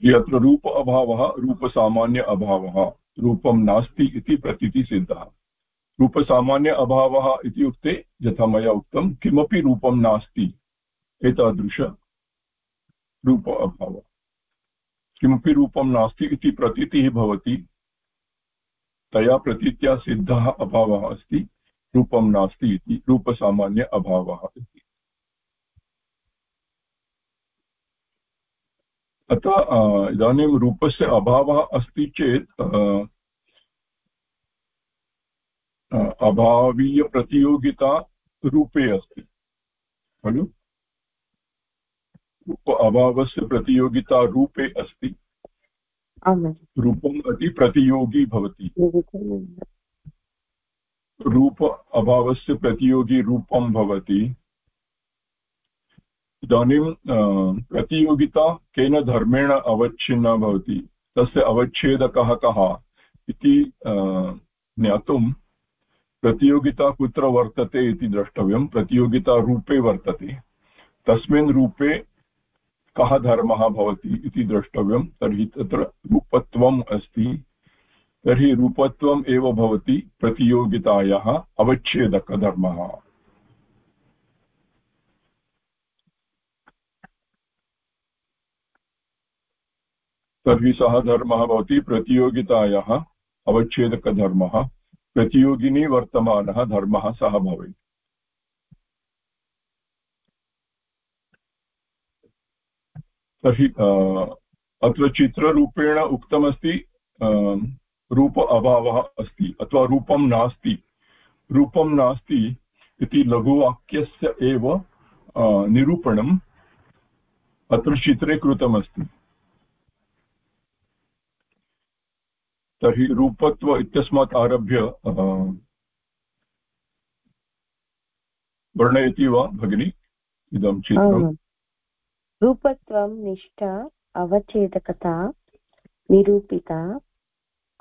यत्र रूप अभावः रूपसामान्य अभावः रूपं नास्ति इति प्रतीतिसिद्धः। रूपसामान्य अभावः इत्युक्ते यथा मया उक्तं, किमपि रूपं नास्ति। एतादृश रूप अभावः। किमपि रूपं नास्ति इति प्रतीतिः भवति। तया प्रतीत्या सिद्धः अभावः अस्ति, रूपं नास्ति इति, रूपसामान्य अभावः इति। अतः इदानीं रूपस्य अभावः अस्ति चेत् अभावीयप्रतियोगिता रूपे अस्ति। खलु? अभावस्य प्रतियोगिता रूपे अस्ति। रूपम् अति प्रतियोगी भवति। रूप अभावस्य प्रतियोगी रूपं भवति। इदानीं प्रतियोगिता केन धर्मेण अवच्छिन्ना भवति? तस्य अवच्छेदकः कः? इति ज्ञातुं प्रतियोगिता कुत्र वर्तते इति द्रष्टव्यं। प्रतियोगिता रूपे वर्तते। तस्मिन् रूपे कः धर्मः भवति इति द्रष्टव्यं। तर्हि तत्र रूपत्वम् अस्ति। तर्हि रूपत्वम् एव भवति प्रतियोगितायाः अवच्छेदकधर्मः। तर्हि सः धर्मः भवति प्रतियोगितायाः अवच्छेदकधर्मः। प्रतियोगिनी वर्तमानः धर्मः सः भवेत्। तर्हि अत्र चित्ररूपेण उक्तमस्ति रूप अभावः अस्ति, अथवा रूपं नास्ति। रूपं नास्ति इति लघुवाक्यस्य एव निरूपणम् अत्र चित्रे कृतमस्ति। तर्हि रूपत्व इत्यस्मात् आरभ्य वर्णयति वा भगिनि? इदं चित्रम् रूपत्वं निष्ठा, अवच्छेदकता, निरूपिता,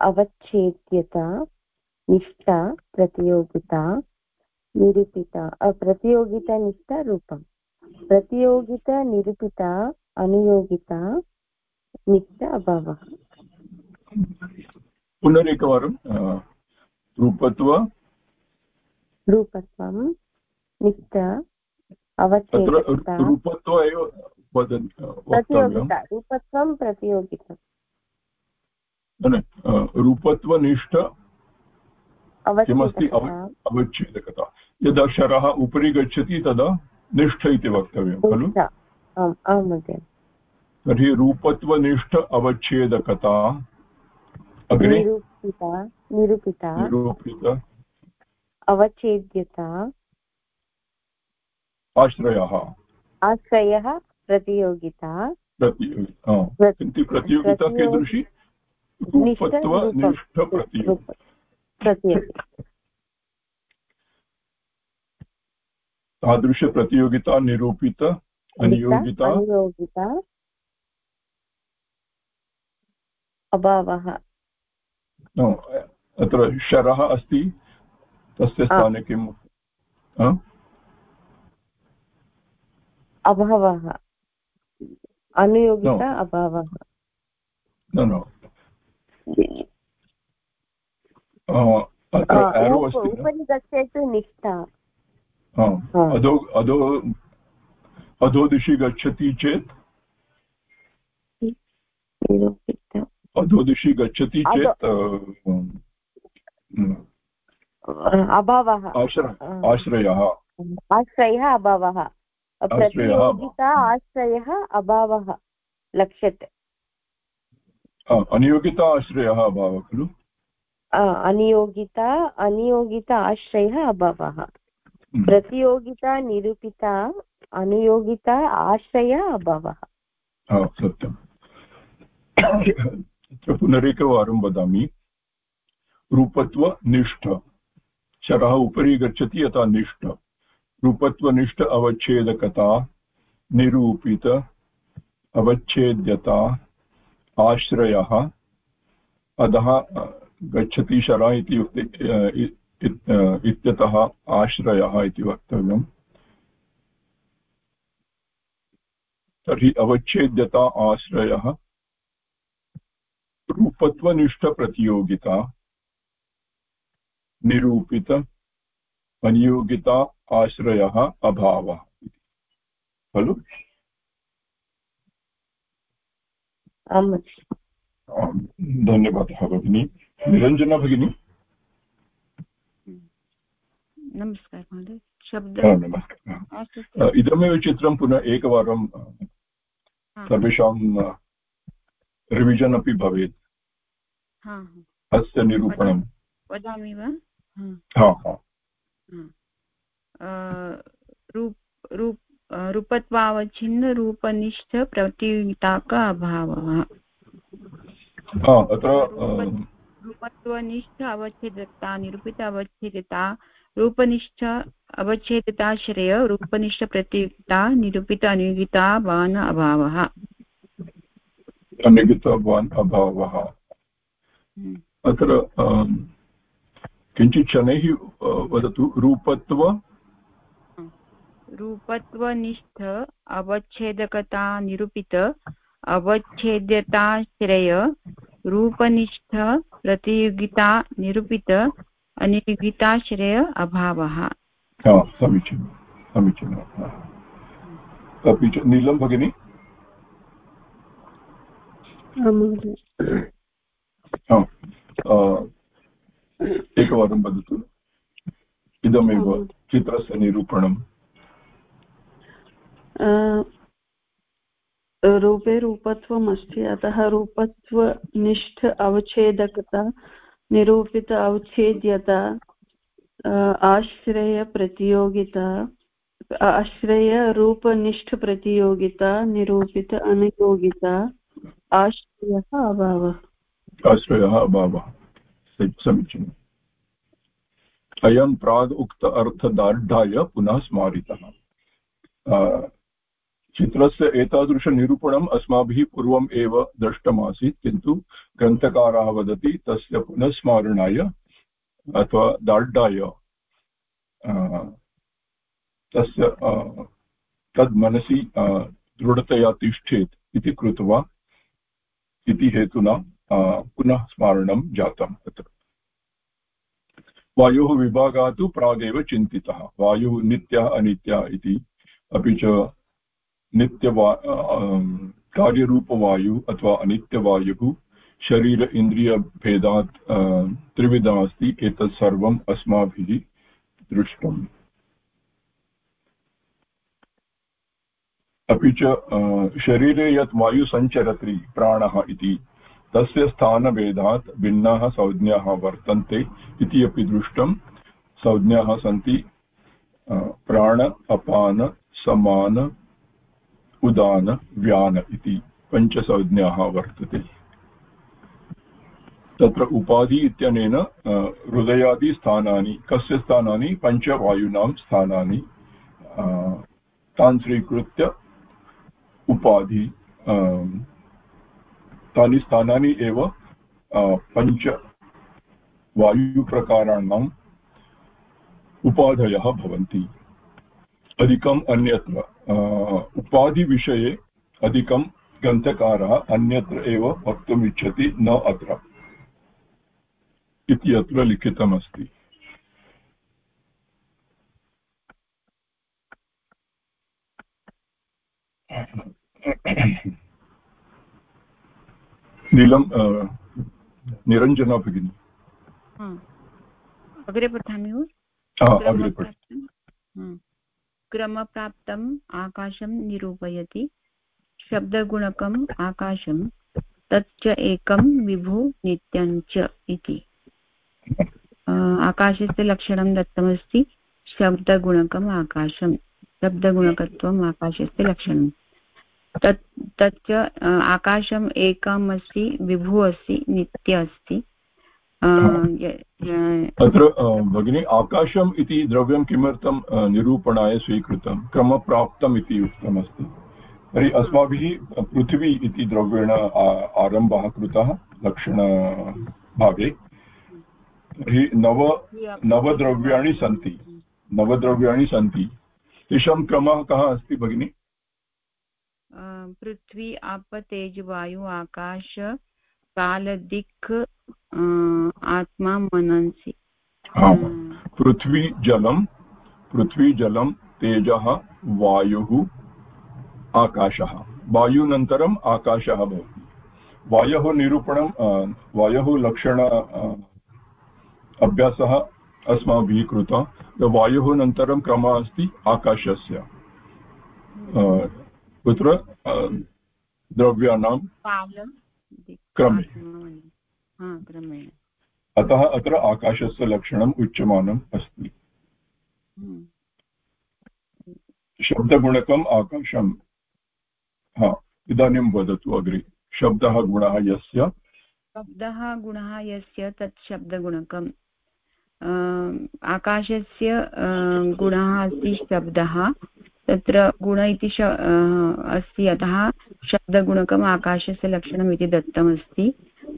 अवच्छेद्यता, निष्ठा, प्रतियोगिता, निरूपिता प्रतियोगिता रूपं प्रतियोगिता, निरूपिता, अनुयोगिता नित्य अभावः। पुनरेकवारं रूपत्व। रूपत्वं नित्य तत्र रूपत्व एव वदन् प्रतियोगिता रूपत्वं प्रतियोगिता। रूपत्वनिष्ठ किमस्ति अवच्छेदकता। यदा शरः उपरि गच्छति तदा निष्ठ इति वक्तव्यं खलु? तर्हि रूपत्वनिष्ठ अवच्छेदकता। अग्रे। निरूपिता निरूपिता। निरूपित। अवच्छेद्यता। आश्रयः। आश्रयः प्रतियोगिता। प्रतियोगिता कीदृशी? तादृशप्रतियोगिता निरूपित अनियोगिता। अभावः। अत्र शरः अस्ति तस्य स्थाने किम् अभावः। अनुयोगिता अभावः। न न? उपरि गच्छेत् निष्ठा। अधो अधो अधो दिशि गच्छति चेत्? निरूपिता अधो दिशि गच्छति चेत् अभावः। आश्रयः आश्रयः। अभावः। प्रतियोगिता आश्रयः अभावः लक्ष्यते। अनियोगिता आश्रयः अभावः खलु? अनियोगिता अनियोगिता आश्रयः अभावः। प्रतियोगिता निरूपिता अनुयोगिता आश्रय अभावः। सत्यम्। अत्र पुनरेकवारं वदामि रूपत्वनिष्ठ शरः उपरि गच्छति यथा निष्ठ। रूपत्वनिष्ठ अवच्छेदकता। निरूपित अवच्छेद्यता। आश्रयः। अधः गच्छति शरः इति इत्यतः आश्रयः इति वक्तव्यम्। तर्हि अवच्छेद्यता, आश्रयः। रूपत्वनिष्ठप्रतियोगिता निरूपित अनियोगिता आश्रयः अभावः खलु? धन्यवादः भगिनी। निरञ्जना भगिनी। नमस्कारः महोदय। शब्द इदमेव चित्रं पुनः एकवारं सर्वेषां रिविजन् अपि भवेत्। अस्य निरूपणं वदामि वा? हा, हा रूप रूप अ, प्रतियोगिताक अभावः। अत्र रूपत्वनिष्ठ अवच्छेदता निरूपित अवच्छेदता रूपनिष्ठ अवच्छेदताश्रय रूपनिष्ठ प्रतियोगिता निरूपित अनुयोगिता वान अभावः। अनिगितवान् अभावः। हम्म। अत्र अम्, किञ्चित् शनैः अ, वदतु रूपत्व? रूपत्वनिष्ठ अवच्छेदकता निरूपित अवच्छेद्यताश्रय रूपनिष्ठ प्रतियोगिता निरूपित अनियोगिताश्रय अभावः। समीचीनं समीचीनं। हा। अपि च नीलं भगिनी? अ, एकवारं वदतु इदमेव चित्रस्य निरूपणम्। अ, रूपे रूपत्वम् अस्ति अतः रूपत्वनिष्ठ अवच्छेदकता निरूपित अवच्छेद्यता आश्रयप्रतियोगिता आश्रयरूपनिष्ठप्रतियोगिता निरूपित अनुयोगिता आश्रयः अभावः आश्रयः अभावः समीचीनम् अयं प्राग् उक्त अर्थदार्ढ्याय पुनः स्मारितः चित्रस्य एतादृशनिरूपणम् अस्माभिः पूर्वम् एव दृष्टमासीत् किन्तु ग्रन्थकारः वदति तस्य पुनः स्मारणाय अथवा दार्ढ्याय अ, तस्य तद् मनसि दृढतया तिष्ठेत् इति कृत्वा इति हेतुना पुनः स्मारणं जातम् अत्र। वायोः विभागः तु प्रागेव चिन्तितः। वायुः नित्यः अनित्यः इति अपि च नित्यवा कार्यरूपवायुः अथवा अनित्यवायुः शरीर इन्द्रियभेदात् त्रिविधा अस्ति। एतत् सर्वम् अस्माभिः दृष्टम्। अपि च शरीरे यत् वायुः सञ्चरति प्राणः इति, तस्य स्थानभेदात् भिन्नाः संज्ञाः वर्तन्ते इति अपि दृष्टं संज्ञाः सन्ति प्राण, अपान, समान, उदान, व्यान इति पञ्चसंज्ञाः वर्तते। तत्र उपाधि इत्यनेन हृदयादिस्थानानि कस्य स्थानानि? पञ्चवायूनां स्थानानि तान् स्वीकृत्य उपाधि तानि स्थानानि एव पञ्च वायुप्रकाराणाम् उपाधयः भवन्ति। अधिकम् अन्यत्र उपाधिविषये अधिकं ग्रन्थकारः अन्यत्र एव वक्तुम् इच्छति न अत्र। इति अत्र लिखितमस्ति। नीलं निरञ्जना भगिनी। अग्रे पठामि क्रमप्राप्तम् आकाशं निरूपयति। शब्दगुणकम् आकाशं। तच्च एकं विभु नित्यं च इति। आकाशस्य लक्षणं दत्तमस्ति। शब्दगुणकम् आकाशं। शब्दगुणकत्वम् आकाशस्य लक्षणं तत् तच्च आकाशम् एकम् अस्ति विभुः अस्ति नित्य अस्ति। तत्र भगिनि आकाशम् इति द्रव्यं किमर्थं निरूपणाय स्वीकृतं? क्रमप्राप्तम् इति उक्तमस्ति। तर्हि अस्माभिः पृथिवी इति द्रव्येण आरम्भः कृतः लक्षणभागे तर्हि नव नवद्रव्याणि सन्ति। नवद्रव्याणि सन्ति। तेषां क्रमः कः अस्ति भगिनि? पृथ्वी आप तेज वायु आकाश कालदिक् आत्मा मनन्सि। पृथ्वी जलं पृथ्वी जलं तेजः वायुः आकाशः। वायुनन्तरम् आकाशः भवति। वायोः निरूपणं वायोः लक्षण अभ्यासः अस्माभिः कृतः। वायोः अनन्तरं क्रमः अस्ति आकाशस्य। कुत्र द्रव्याणां क्रमे। अतः अत्र आकाशस्य लक्षणम् उच्यमानम् अस्ति। हम्म। शब्दगुणकम् आकाशम्। हा इदानीं वदतु अग्रे। शब्दः गुणः यस्य? शब्दः गुणः यस्य तत् शब्दगुणकम्। आकाशस्य गुणः अस्ति शब्दः। तत्र गुण इति अस्ति। अतः शब्दगुणकम् आकाशस्य लक्षणम् इति दत्तमस्ति।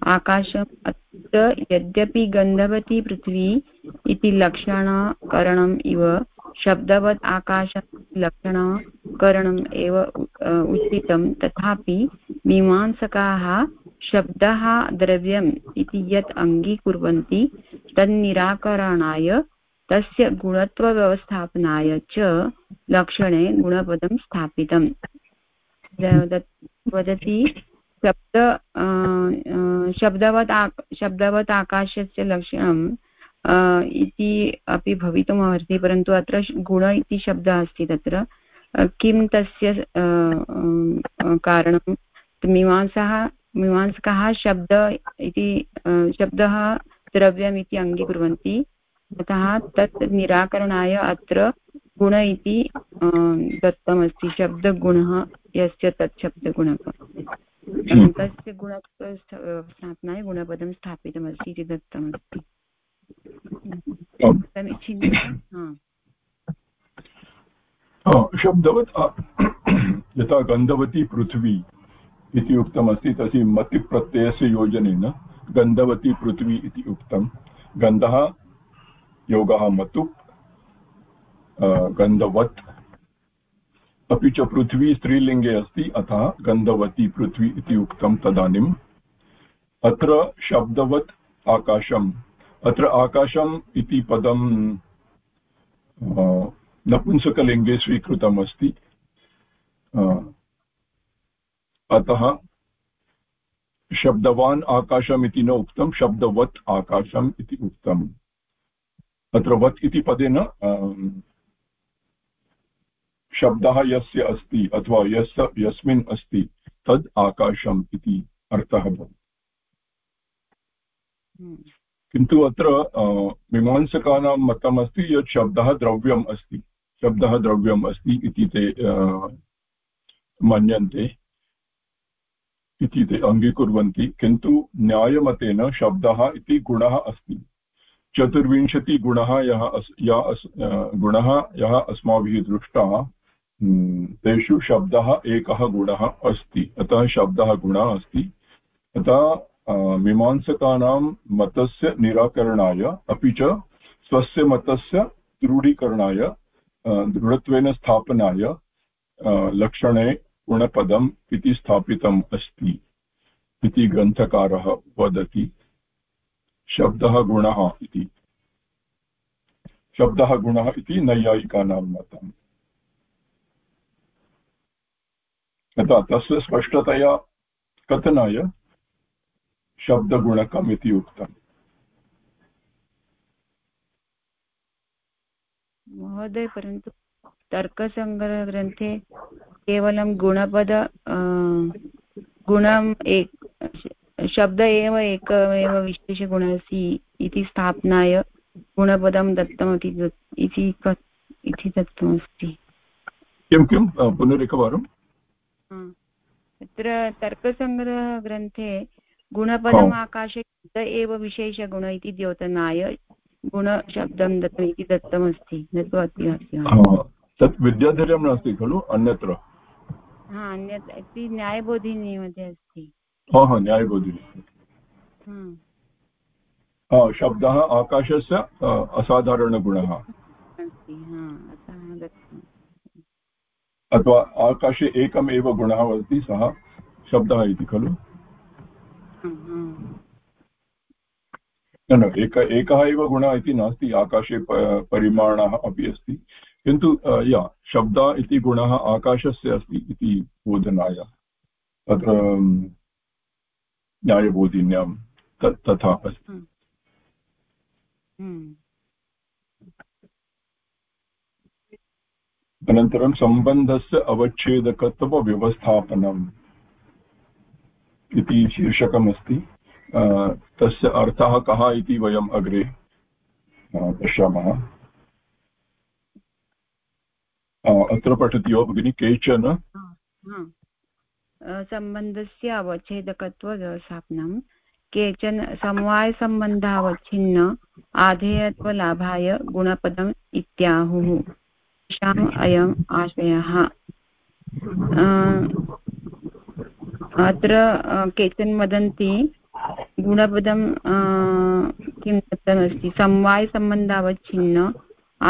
आकाशम् अत्र यद्यपि गन्धवती पृथ्वी इति लक्षणकरणम् इव, शब्दवत् आकाशं लक्षणकरणम् एव उचितं। तथापि मीमांसकाः शब्दः द्रव्यम् इति यत् अङ्गीकुर्वन्ति, तन्निराकरणाय तस्य गुणत्वव्यवस्थापनाय च लक्षणे गुणपदं स्थापितम्। वदति शब्द शब्दवत् शब्दवत् आकाशस्य लक्षणम् इति अपि भवितुमर्हति, परन्तु अत्र गुण इति शब्दः अस्ति तत्र। किं तस्य कारणं? मीमांसः, मीमांसकः शब्द इति शब्दः द्रव्यम् इति अङ्गीकुर्वन्ति। अतः तत् निराकरणाय अत्र गुण इति दत्तमस्ति। शब्दगुणः यस्य तत् शब्दगुणकं। तस्य गुणस्थापनाय गुणपदं स्थापितमस्ति इति दत्तमस्ति। शब्दवत् यथा गन्धवती पृथ्वी इति उक्तमस्ति तस्य मतिप्रत्ययस्य योजनेन गन्धवती पृथ्वी इति उक्तं। गन्धः योगः मतु गन्धवत्। अपि च पृथ्वी स्त्रीलिङ्गे अस्ति, अतः गन्धवती पृथ्वी इति उक्तं तदानीं अत्र शब्दवत् आकाशम्। अत्र आकाशम् इति पदं नपुंसकलिङ्गे स्वीकृतम् अस्ति अतः शब्दवान् आकाशम् इति न उक्तं, शब्दवत् आकाशम् इति उक्तम्। अत्र वत् इति पदेन शब्दः यस्य अस्ति अथवा यस्य यस्मिन् अस्ति तद् आकाशम् इति अर्थः भवति। हम्म। किन्तु अत्र मीमांसकानां मतमस्ति यत् शब्दः द्रव्यम् अस्ति। शब्दः द्रव्यम् अस्ति इति ते मन्यन्ते इति ते अङ्गीकुर्वन्ति। किन्तु न्यायमतेन शब्दः इति गुणः अस्ति। चतुर्विंशतिगुणः यः अस्, या अस् गुणः यः अस्माभिः दृष्टः तेषु शब्दः एकः गुणः अस्ति। अतः शब्दः गुणः अस्ति। अतः मीमांसकानां मतस्य निराकरणाय अपि च स्वस्य मतस्य दृढीकरणाय दृढत्वेन स्थापनाय लक्षणे गुणपदम् इति स्थापितम् अस्ति इति ग्रन्थकारः वदति। शब्दः गुणः इति। शब्दः गुणः इति नैयायिकानां मतम् यथा, तस्य स्पष्टतया कथनाय शब्दगुणकम् इति उक्तम्। महोदय, परन्तु तर्कसङ्ग्रहग्रन्थे केवलं गुणपद गुणम् एक शब्द एव एकमेव विशेषगुणः अस्ति इति स्थापनाय गुणपदं दत्तमति इति इति दत्तमस्ति। किं किं पुनरेकवारं? तत्र तर्कसङ्ग्रहग्रन्थे गुणपदम् आकाशे एव विशेषगुण इति द्योतनाय गुणशब्दं दत्तम् इति दत्तमस्ति। तत् विद्याधर्यं नास्ति खलु अन्यत्र? हा अन्यत् इति न्यायबोधिनी मध्ये अस्ति। हा हा न्यायबोधिनी शब्दः आकाशस्य असाधारणगुणः। अथवा आकाशे एकम् एव गुणः भवति सः शब्दः इति खलु? न न एक एकः एव गुणः इति नास्ति आकाशे परिमाणः अपि अस्ति। किन्तु या शब्द इति गुणः आकाशस्य अस्ति इति बोधनाय। तत्र न्यायबोधिन्यां तथा अस्ति। अनन्तरं सम्बन्धस्य अवच्छेदकत्वव्यवस्थापनम् इति शीर्षकमस्ति। तस्य अर्थः कः इति वयम् अग्रे पश्यामः। अत्र पठति वा भगिनि केचन सम्बन्धस्य अवच्छेदकत्वव्यवस्थापनं, केचन समवायसम्बन्धावच्छिन्न, आधेयत्वलाभाय गुणपदम् इत्याहुः। तेषाम् अयम् आशयः अत्र केचन वदन्ति गुणपदं किं दत्तमस्ति समवायसम्बन्धावच्छिन्न,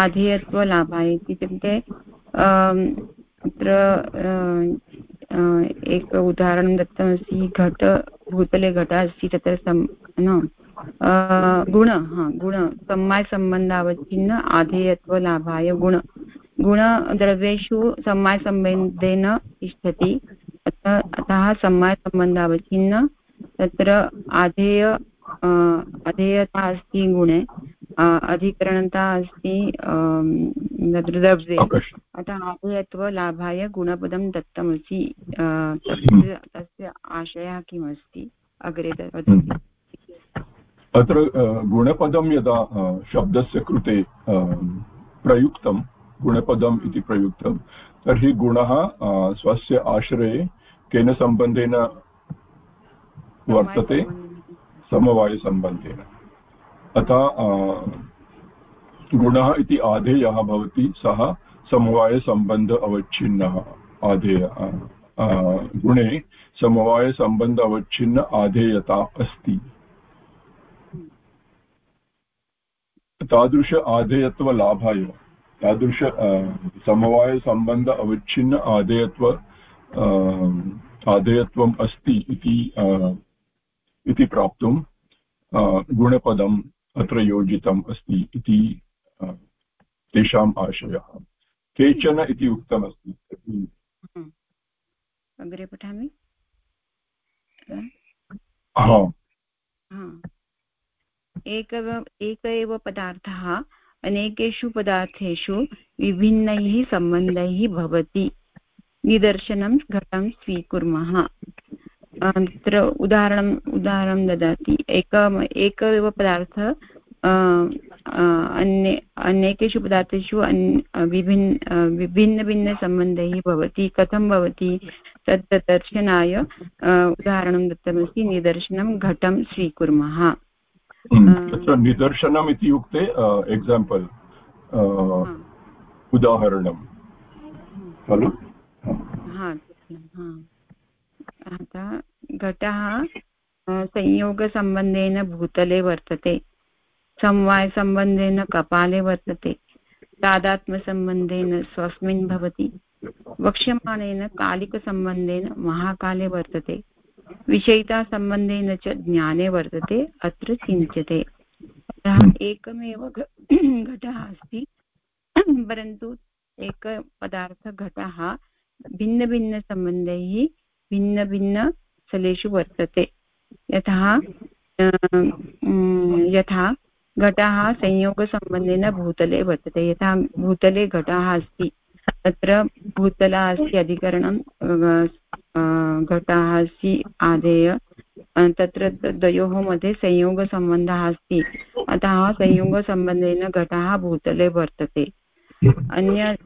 आधेयत्वलाभाय इत्युक्ते अत्र एक उदाहरणं दत्तमस्ति घट, भूतले घटः अस्ति, तत्र न गुण, हा, गुण समवायसम्बन्धावच्छिन्न आधेयत्वलाभाय गुण. गुणद्रव्येषु समवायसम्बन्धेन तिष्ठति, अतः समवायसम्बन्धावच्छिन्न तत्र अधेय अधेयता अस्ति गुणे अधिकरणता अस्ति द्रव्ये अतः अधेयत्वलाभाय गुणपदं दत्तमस्ति। तस्य आशयः किमस्ति? अग्रे अत्र गुणपदं यदा शब्दस्य कृते प्रयुक्तं गुणपदम् इति प्रयुक्तं तर्हि गुणः स्वस्य आश्रये केन सम्बन्धेन वर्तते? समवायसम्बन्धेन। अतः गुणः इति आधेयः भवति, सः समवायसम्बन्ध अवच्छिन्नः आधेय गुणे समवायसम्बन्ध अवच्छिन्न आधेयता अस्ति। तादृश आधेयत्वलाभाय, तादृश समवायसम्बन्ध अवच्छिन्न आधेयत्व आधेयत्वम् अस्ति इति इति प्राप्तुं गुणपदम् अत्र योजितम् अस्ति इति तेषाम् आशयः। केचन इति उक्तमस्ति। हम्म। अग्रे पठामि? एक एक एव पदार्थः अनेकेषु पदार्थेषु विभिन्नैः सम्बन्धैः भवति। निदर्शनं घटं स्वीकुर्मः। अत्र उदाहरणम् उदाहरणं ददाति. एक एक एव पदार्थः अन्ये अनेकेषु पदार्थेषु अन् विभिन्न विभिन्नभिन्नसम्बन्धैः भवति कथं भवति तत् दर्शनाय उदाहरणं दत्तमस्ति निदर्शनं घटं स्वीकुर्मः. निदर्शनम् इत्युक्ते एक्साम्पल् उदाहरणं. खलु? अतः घटः संयोगसम्बन्धेन भूतले वर्तते। समवायसम्बन्धेन कपाले वर्तते। तादात्म्यसम्बन्धेन स्वस्मिन् भवति। वक्ष्यमाणेन कालिकसम्बन्धेन महाकाले वर्तते। विषयितासम्बन्धेन च ज्ञाने वर्तते, अत्र चिन्त्यते। अतः एकमेव घटः अस्ति। परन्तु एकपदार्थघटः भिन्नभिन्नसम्बन्धैः भिन्नभिन्नस्थलेषु वर्तते। यथा यथा घटः संयोगसम्बन्धेन भूतले वर्तते। यथा भूतले घटः अस्ति, तत्र भूतला अस्ति अधिकरणं घटः अस्ति आदेय तत्र द्वयोः मध्ये संयोगसम्बन्धः अस्ति। अतः संयोगसम्बन्धेन घटः भूतले वर्तते। अन्य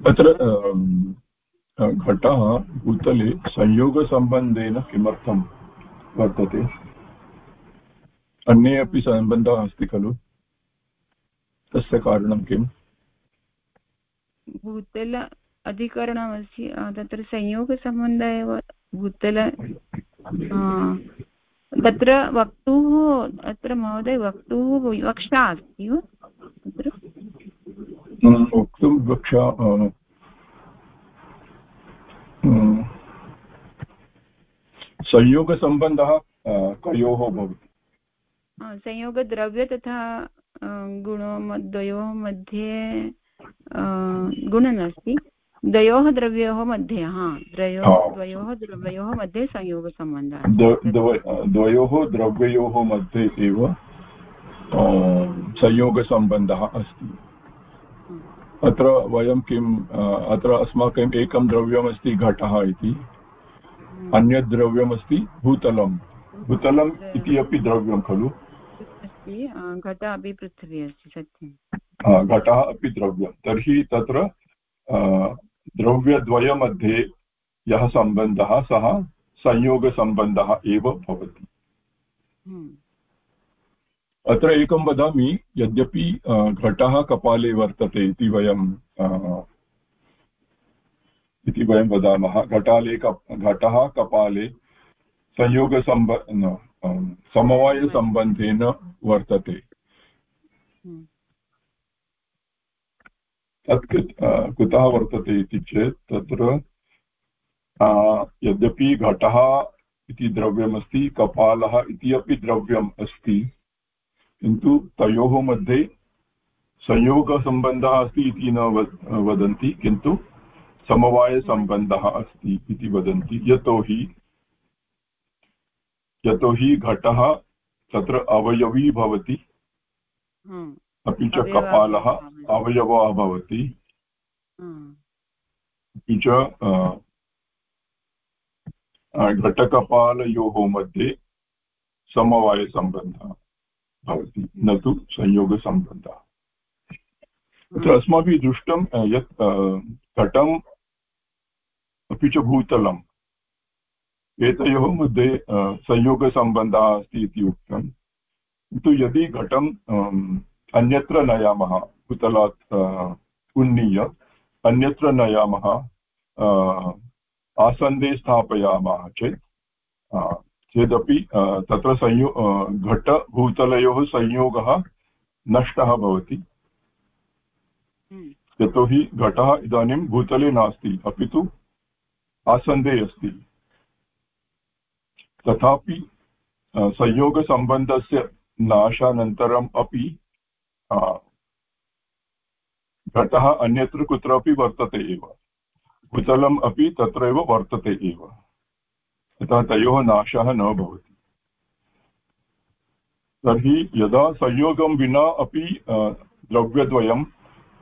घटः भूतले संयोगसम्बन्धेन किमर्थं वर्तते? अन्ये अपि सम्बन्धः अस्ति खलु? तस्य कारणं किम्? भूतल अधिकरणमस्ति तत्र संयोगसम्बन्धः एव भूतल तत्र वक्तुः अत्र महोदय वक्तुः विवक्षा अस्ति वा? तत्र? वक्तुं विवक्षा संयोगसम्बन्धः कयोः भवति? संयोगद्रव्य तथा गुणो द्वयोः मध्ये गुणः नास्ति। द्वयोः द्रव्योः मध्ये हा द्वयोः द्वयोः द्रव्ययोः मध्ये संयोगसम्बन्धः द्वयोः द्रव्ययोः मध्ये एव संयोगसम्बन्धः अस्ति। अत्र वयं किम् अत्र अस्माकम् एकं द्रव्यमस्ति घटः इति। अन्यत् द्रव्यमस्ति भूतलं। भूतलम् इति अपि द्रव्यं खलु। घटः अपि पृथिवी अस्ति सत्यं घटः अपि द्रव्यं। तर्हि तत्र द्रव्यद्वयमध्ये यः सम्बन्धः सः संयोगसम्बन्धः एव भवति। हम्म। अत्र एकं वदामि यद्यपि घटः कपाले वर्तते इति वयं इति वयं वदामः। घटाले कप् घटः कपाले संयोगसम्ब समवायसम्बन्धेन वर्तते। हम्म। तत् कुतः वर्तते इति चेत् तत्र यद्यपि घटः इति द्रव्यमस्ति कपालः इति अपि द्रव्यम् अस्ति। किन्तु तयोः मध्ये संयोगसम्बन्धः अस्ति इति न वदन्ति किन्तु समवायसम्बन्धः अस्ति इति वदन्ति। यतोहि यतोहि घटः तत्र अवयवी भवति। हम्म। अपि च कपालः अवयवः भवति। हम्म। अपि च घटकपालयोः मध्ये समवायसम्बन्धः। भवति, न तु संयोगसम्बन्धः हम्म। अस्माभिः दृष्टं यत् घटम् अपि च भूतलं एतयोः मध्ये संयोगसम्बन्धः अस्ति इति उक्तम् किन्तु यदि घटम् अन्यत्र नयामः, भूतलात् उन्नीय, अन्यत्र नयामः आसन्दे स्थापयामः चेत् चेदपि तत्र संयो घटभूतलयोः संयोगः नष्टः भवति। हम्म। यतोहि घटः इदानीं भूतले नास्ति अपि तु आसन्दे अस्ति। तथापि संयोगसम्बन्धस्य नाशानन्तरम् अपि घटः अन्यत्र कुत्रापि वर्तते एव। भूतलम् अपि तत्रैव वर्तते एव। अतः तयोः नाशः न भवति। तर्हि यदा संयोगं विना अपि द्रव्यद्वयं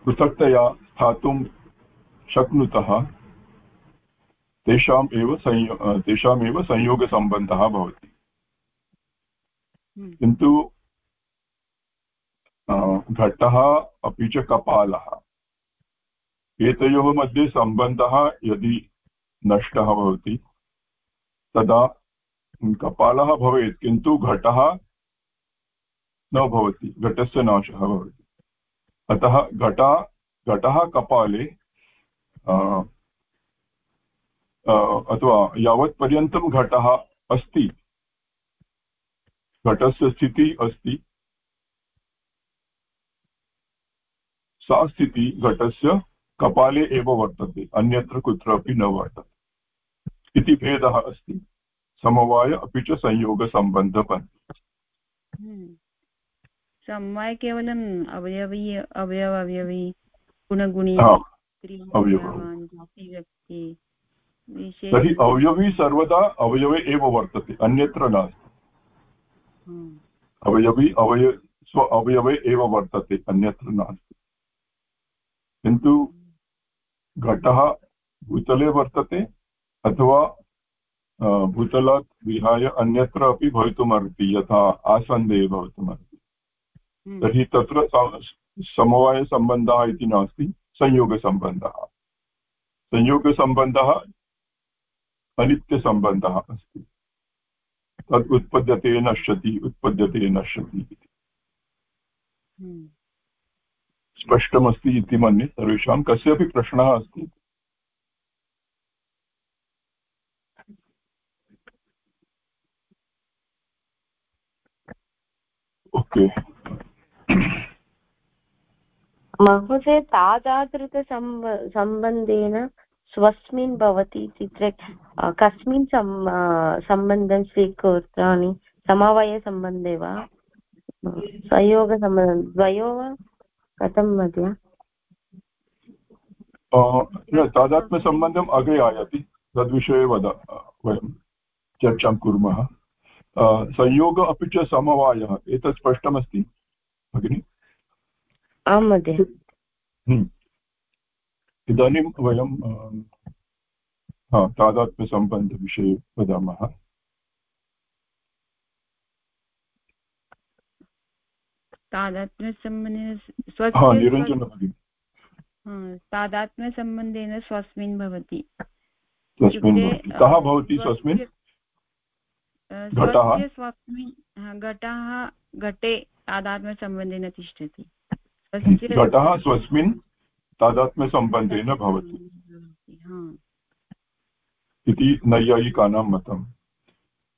पृथक्तया स्थातुं शक्नुतः तेषाम् एव संयो तेषामेव संयोगसम्बन्धः भवति। हम्म। किन्तु घटः अपि च कपालः। एतयोः मध्ये सम्बन्धः यदि नष्टः भवति तदा कपालः भवेत्, किन्तु घटः न भवति, घटस्य नाशः भवति। अतः घटा, घटः कपाले अथवा यावत्पर्यन्तं घटः अस्ति, घटस्य स्थितिः अस्ति, सा स्थितिः घटस्य कपाले एव वर्तते, अन्यत्र कुत्रापि न वर्तते। इति भेदः अस्ति। समवाय अपि च संयोगसम्बन्धपन्। हम्म। समवाय केवलम् अवयवी अवयव अवयवी गुणगुणी तर्हि अवयवी सर्वदा अवयवे एव वर्तते अन्यत्र नास्ति। हम्म। अवयवी अवय स्व अवयवे एव वर्तते अन्यत्र नास्ति। किन्तु घटः भूतले वर्तते अथवा भूतलात् विहाय अन्यत्र अपि भवितुमर्हति यथा आसन्दे भवितुमर्हति। हम्म। तर्हि तत्र समवायसम्बन्धः इति नास्ति संयोगसम्बन्धः। संयोगसम्बन्धः अनित्यसम्बन्धः अस्ति। तद् उत्पद्यते नश्यति उत्पद्यते नश्यति इति। हम्म। स्पष्टमस्ति इति मन्ये सर्वेषां कस्यापि प्रश्नः अस्ति। ओके महोदय तादादृतसम्बन्धेन स्वस्मिन् भवति चित्रे कस्मिन् सम्बन्धं स्वीकृतानि समवायसम्बन्धे वा? संयोगसम्बन्धं द्वयो वा? कथं महोदय? तादात्म्यसम्बन्धम् अग्रे आयाति। तद्विषये वद वयं चर्चां कुर्मः। संयोग अपि च समवायः एतत् स्पष्टमस्ति भगिनि? आं महोदय। हम्म। इदानीं वयं तादात्म्यसम्बन्धविषये वदामः। तादात्म्यसम्बन्धेन तादात्म्यसम्बन्धेन स्वस्मिन् भवति। कः भवति स्वस्मिन्? स्वस्मिन् घटः? घटे तादात्म्यसम्बन्धेन तिष्ठति। घटः स्वस्मिन् तादात्म्यसम्बन्धेन भवति। इति नैयायिकानां मतं।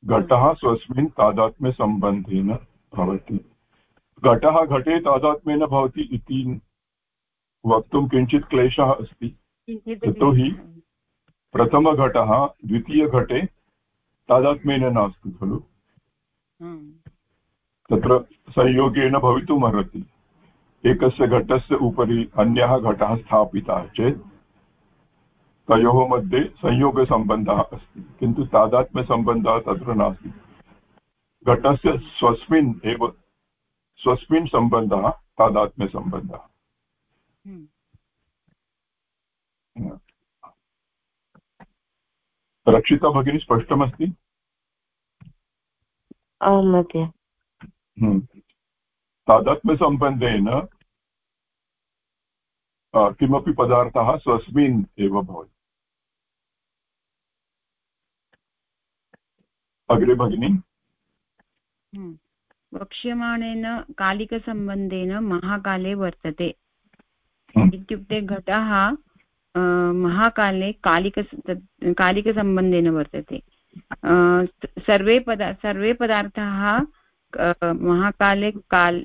घटः स्वस्मिन् तादात्म्यसम्बन्धेन भवति। घटः घटे तादात्म्येन भवति इति वक्तुं किञ्चित् क्लेशः अस्ति। यतोहि प्रथमघटः द्वितीयघटे तादात्म्येन नास्ति खलु। तत्र संयोगेन भवितुमर्हति। एकस्य घटस्य उपरि अन्यः घटः स्थापितः चेत् तयोः मध्ये संयोगसम्बन्धः अस्ति किन्तु तादात्म्यसम्बन्धः तत्र नास्ति। घटस्य स्वस्मिन् एव स्वस्मिन् सम्बन्धः तादात्म्यसम्बन्धः। हम्म। रक्षिता भगिनी स्पष्टमस्ति? आं महोदय। हम्म। तादात्म्यसम्बन्धेन किमपि पदार्थः स्वस्मिन् एव भवति। अग्रे भगिनी। हम्म। वक्ष्यमाणेन कालिकसम्बन्धेन महाकाले वर्तते। इत्युक्ते घटः महाकाले कालिक कालिकसम्बन्धेन वर्तते। सर्वे पदा सर्वे पदार्थाः महाकाले काल्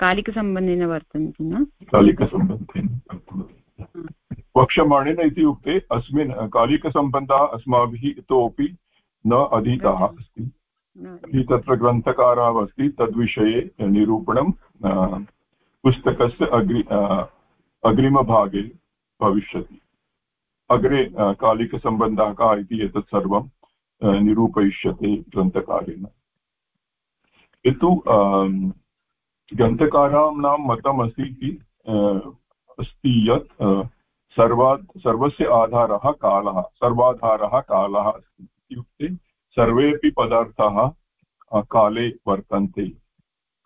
कालिकसम्बन्धेन वर्तन्ते न? कालिकसम्बन्धेन वक्ष्यमाणेन इत्युक्ते अस्मिन् कालिकसम्बन्धः अस्माभिः इतोपि न अधीतः अस्ति। तत्र ग्रन्थकारः अस्ति तद्विषये निरूपणं पुस्तकस्य अग्रि अग्रिमभागे भविष्यति। अग्रे कालिकसम्बन्धः का इति एतत् सर्वं निरूपयिष्यते ग्रन्थकारेण। किन्तु ग्रन्थकाराणां मतमस्ति इति अस्ति यत् सर्वात् सर्वस्य आधारः कालः, सर्वाधारः कालः अस्ति इत्युक्ते सर्वेपि पदार्थाः काले वर्तन्ते।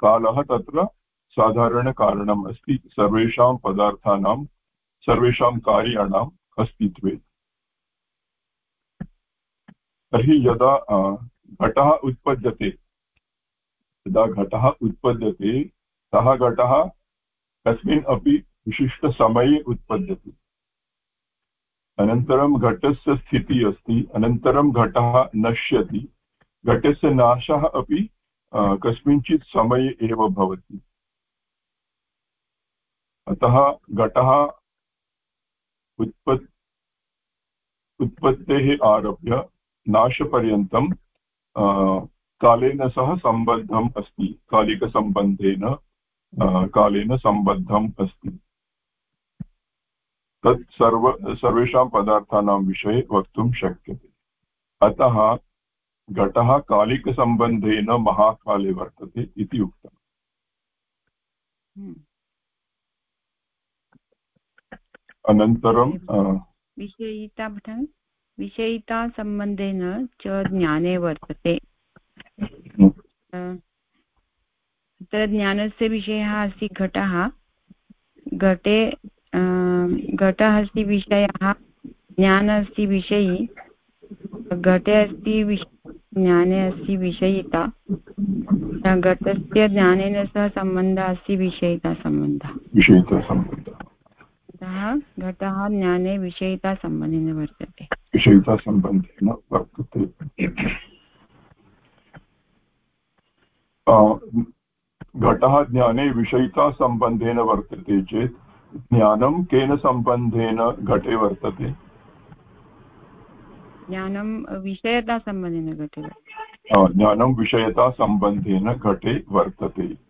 कालः तत्र साधारणकारणम् अस्ति। सर्वेषां पदार्थानां, सर्वेषां कार्याणाम् अस्तित्वे तर्हि यदा घटः उत्पद्यते, यदा घटः उत्पद्यते, सः घटः कस्मिन् अपि विशिष्टसमये उत्पद्यते। अनन्तरं घटस्य स्थितिः अस्ति, अनन्तरं घटः नश्यति, घटस्य नाशः अपि कस्मिंश्चित् समये एव भवति। अतः घटः उत्पत्, उत्पत्तेः आरभ्य नाशपर्यन्तं कालेन सह सम्बद्धम् अस्ति। कालिकसम्बन्धेन कालेन सम्बद्धम् अस्ति। तत् सर्व, सर्वेषां पदार्थानां विषये वक्तुं शक्यते। अतः घटः कालिकसम्बन्धेन महाकाले वर्तते इति उक्तम्। अनन्तरं विषयिता पठन् विषयितासम्बन्धेन च ज्ञाने वर्तते। तत्र ज्ञानस्य विषयः अस्ति घटः। घटे घटः अस्ति विषयः ज्ञान अस्ति विषयी। घटे अस्ति विष ज्ञाने अस्ति विषयिता। घटस्य ज्ञानेन सह सम्बन्धः अस्ति विषयितासम्बन्धः। विषयितासम्बन्धः। अतः घटः ज्ञाने विषयितासम्बन्धेन वर्तते। विषयितासम्बन्धेन वर्तते। घटः ज्ञाने विषयितासम्बन्धेन वर्तते चेत् ज्ञानं केन सम्बन्धेन घटे वर्तते? ज्ञानं विषयतासम्बन्धेन घटे ज्ञानं विषयतासम्बन्धेन घटे वर्तते।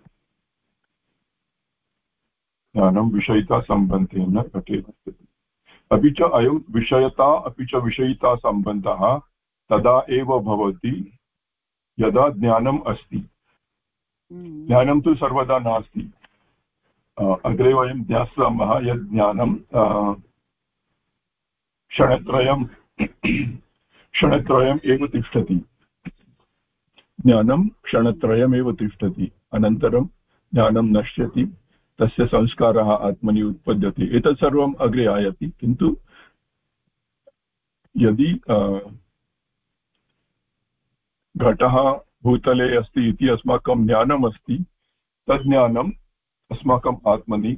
ज्ञानं विषयितासम्बन्धेन घटे वर्तते अपि च अयं विषयता अपि च विषयितासम्बन्धः तदा एव भवति यदा ज्ञानम् अस्ति। हम्म। ज्ञानं तु सर्वदा नास्ति। अग्रे वयं ज्ञास्यामः यत् ज्ञानं क्षणत्रयं क्षणत्रयम् एव तिष्ठति। ज्ञानं क्षणत्रयमेव तिष्ठति। अनन्तरं ज्ञानं नश्यति। तस्य संस्कारः आत्मनि उत्पद्यते। एतत् सर्वम् अग्रे आयाति, किन्तु यदि घटः भूतले अस्ति इति अस्माकं ज्ञानम् अस्ति तद् ज्ञानम् अस्माकम् आत्मनि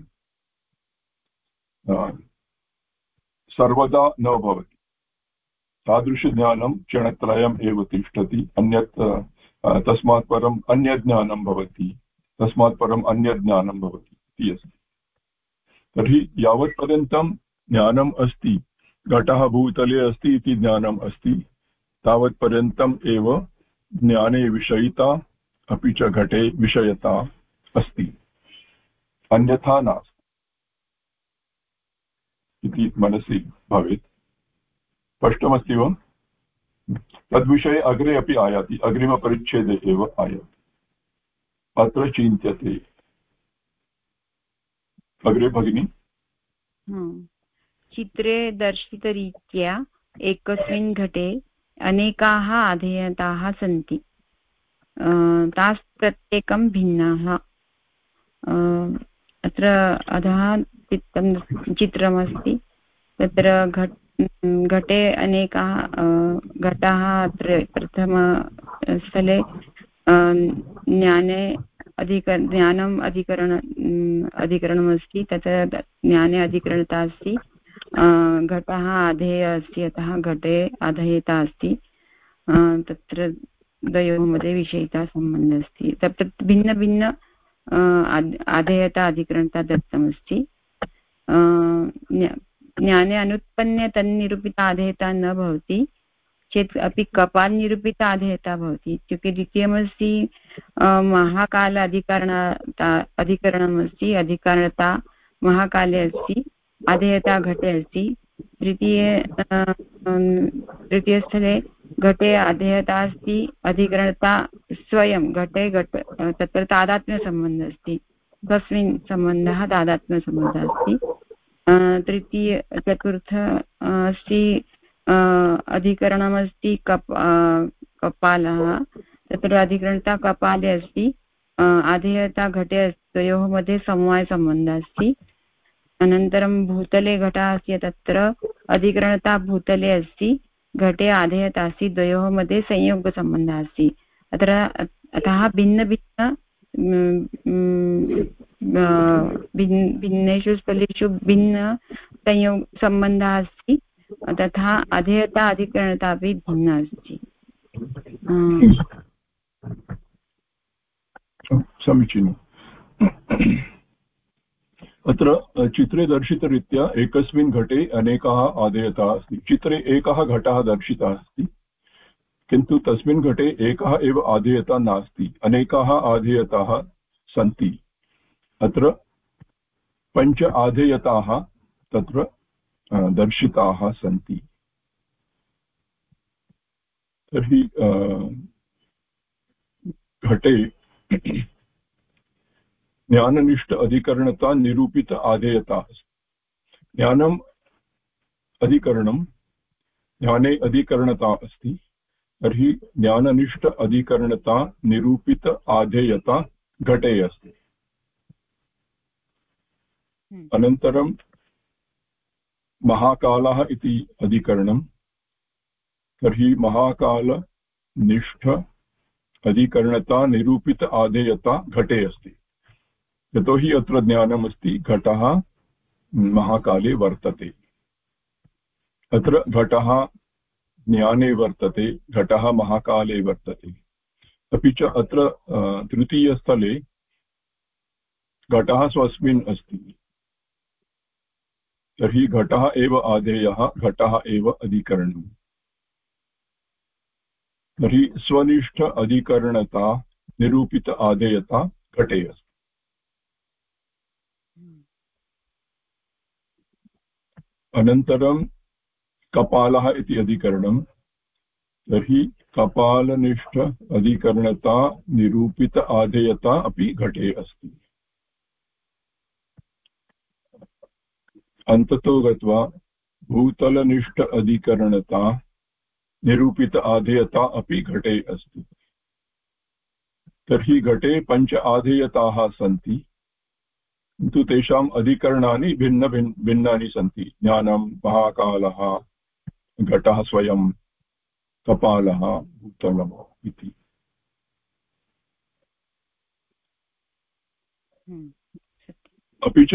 सर्वदा न भवति। तादृशज्ञानं क्षणत्रयम् एव तिष्ठति, अन्यत् तस्मात् परम् अन्यज्ञानं भवति, तस्मात् परम् अन्यज्ञानं भवति। इति अस्ति तर्हि यावत्पर्यन्तं ज्ञानम् अस्ति, घटः भूतले अस्ति इति ज्ञानम् अस्ति। तावत्पर्यन्तम् एव ज्ञाने विषयिता, अपि च घटे विषयता अस्ति। अन्यथा नास्ति। इति मनसि भवेत्। स्पष्टमस्ति वा? तद्विषये अग्रे अपि आयाति। अग्रिमपरिच्छेदे एव आयाति। अत्र चिन्त्यते। अग्रे भगिनि चित्रे दर्शितरीत्या एकस्मिन् घटे अनेकाः अधेयताः सन्ति. तास् प्रत्येकं भिन्नाः. अत्र अधः चित्रं, चित्रमस्ति. तत्र घट्, घटे अनेकाः घटाः अत्र प्रथमस्थले ज्ञाने अधिक ज्ञानम् अधिकरण अधिकरणमस्ति तत्र ज्ञाने अधिकरणता अस्ति। घटः अधेय अस्ति, अतः घटे अधेयता अस्ति। तत्र द्वयोः मध्ये विषयिता सम्बन्धः अस्ति। तत्र भिन्नभिन्न अधेयता अधिकरणता दत्तमस्ति। ज्ञाने अनुत्पन्ने तन्निरूपिता अधेयता न भवति। चेत् अपि कपाल् निरूपित आधेयता भवति। इत्युक्ते द्वितीयमस्ति महाकाल अधिकरणता अधिकरणमस्ति, अधिकरणता महाकाले अस्ति अधेयता घटे अस्ति। तृतीये तृतीयस्थले घटे अधेयता अस्ति, अधिकरणता स्वयं घटे, घट तत्र तादात्म्यसम्बन्धः अस्ति। तस्मिन् सम्बन्धः तादात्म्यसम्बन्धः अस्ति। तृतीय, चतुर्थ अस्ति अधिकरणमस्ति कप् कपालः, तत्र अधिकरणता कपाले अस्ति अधेयता घटे द्वयोः मध्ये समवायसम्बन्धः अस्ति। अनन्तरं भूतले घटः अस्ति, तत्र अधिकरणता भूतले अस्ति, घटे आधेयता अस्ति, द्वयोः मध्ये संयोगसम्बन्धः अस्ति। अत्र अतः भिन्नभिन्न भिन्नेषु स्थलेषु भिन्न संयोग, सम्बन्धः अस्ति। तथा अधेयता अधिकरणता अपि भिन्ना अस्ति। समीचीनम्। अत्र चित्रे दर्शितरीत्या एकस्मिन् घटे अनेकाः आदेयताः अस्ति। चित्रे एकः घटः दर्शितः अस्ति, किन्तु तस्मिन् घटे एकः एव आधेयता नास्ति। अनेकाः आधेयताः सन्ति। अत्र पञ्च आधेयताः तत्र दर्शिताः सन्ति। तर्हि घटे ज्ञाननिष्ठ अधिकरणता निरूपित आधेयता ज्ञानम् अधिकरणं ज्ञाने अधिकरणता अस्ति तर्हि ज्ञाननिष्ठ अधिकरणता निरूपित आधेयता घटे अस्ति। हम्म। अनन्तरं महाकालः इति अधिकरणं। तर्हि महाकालनिष्ठ अधिकरणता, निरूपित आधेयता घटे अस्ति। यतोहि अत्र ज्ञानमस्ति, घटः महाकाले वर्तते। अत्र घटः ज्ञाने वर्तते, घटः महाकाले वर्तते। अपि च अत्र तृतीयस्थले घटः स्वस्मिन् अस्ति। तर्हि घटः एव आधेयः घटः एव अधिकरणम्। तर्हि स्वनिष्ठ अधिकरणता, निरूपित आधेयता घटे अस्ति अनन्तरं कपालः इति अधिकरणं। तर्हि कपालनिष्ठ अधिकरणता, निरूपित आधेयता अपि घटे अस्ति अन्ततो गत्वा भूतलनिष्ठ अधिकरणता निरूपित आधेयता अपि घटे अस्ति। तर्हि घटे पञ्च आधेयताः सन्ति किन्तु तेषाम् अधिकरणानि भिन्न भिन् भिन्नानि सन्ति। ज्ञानं महाकालः घटः स्वयं कपालः भूतलम् इति। हम्म, अपि च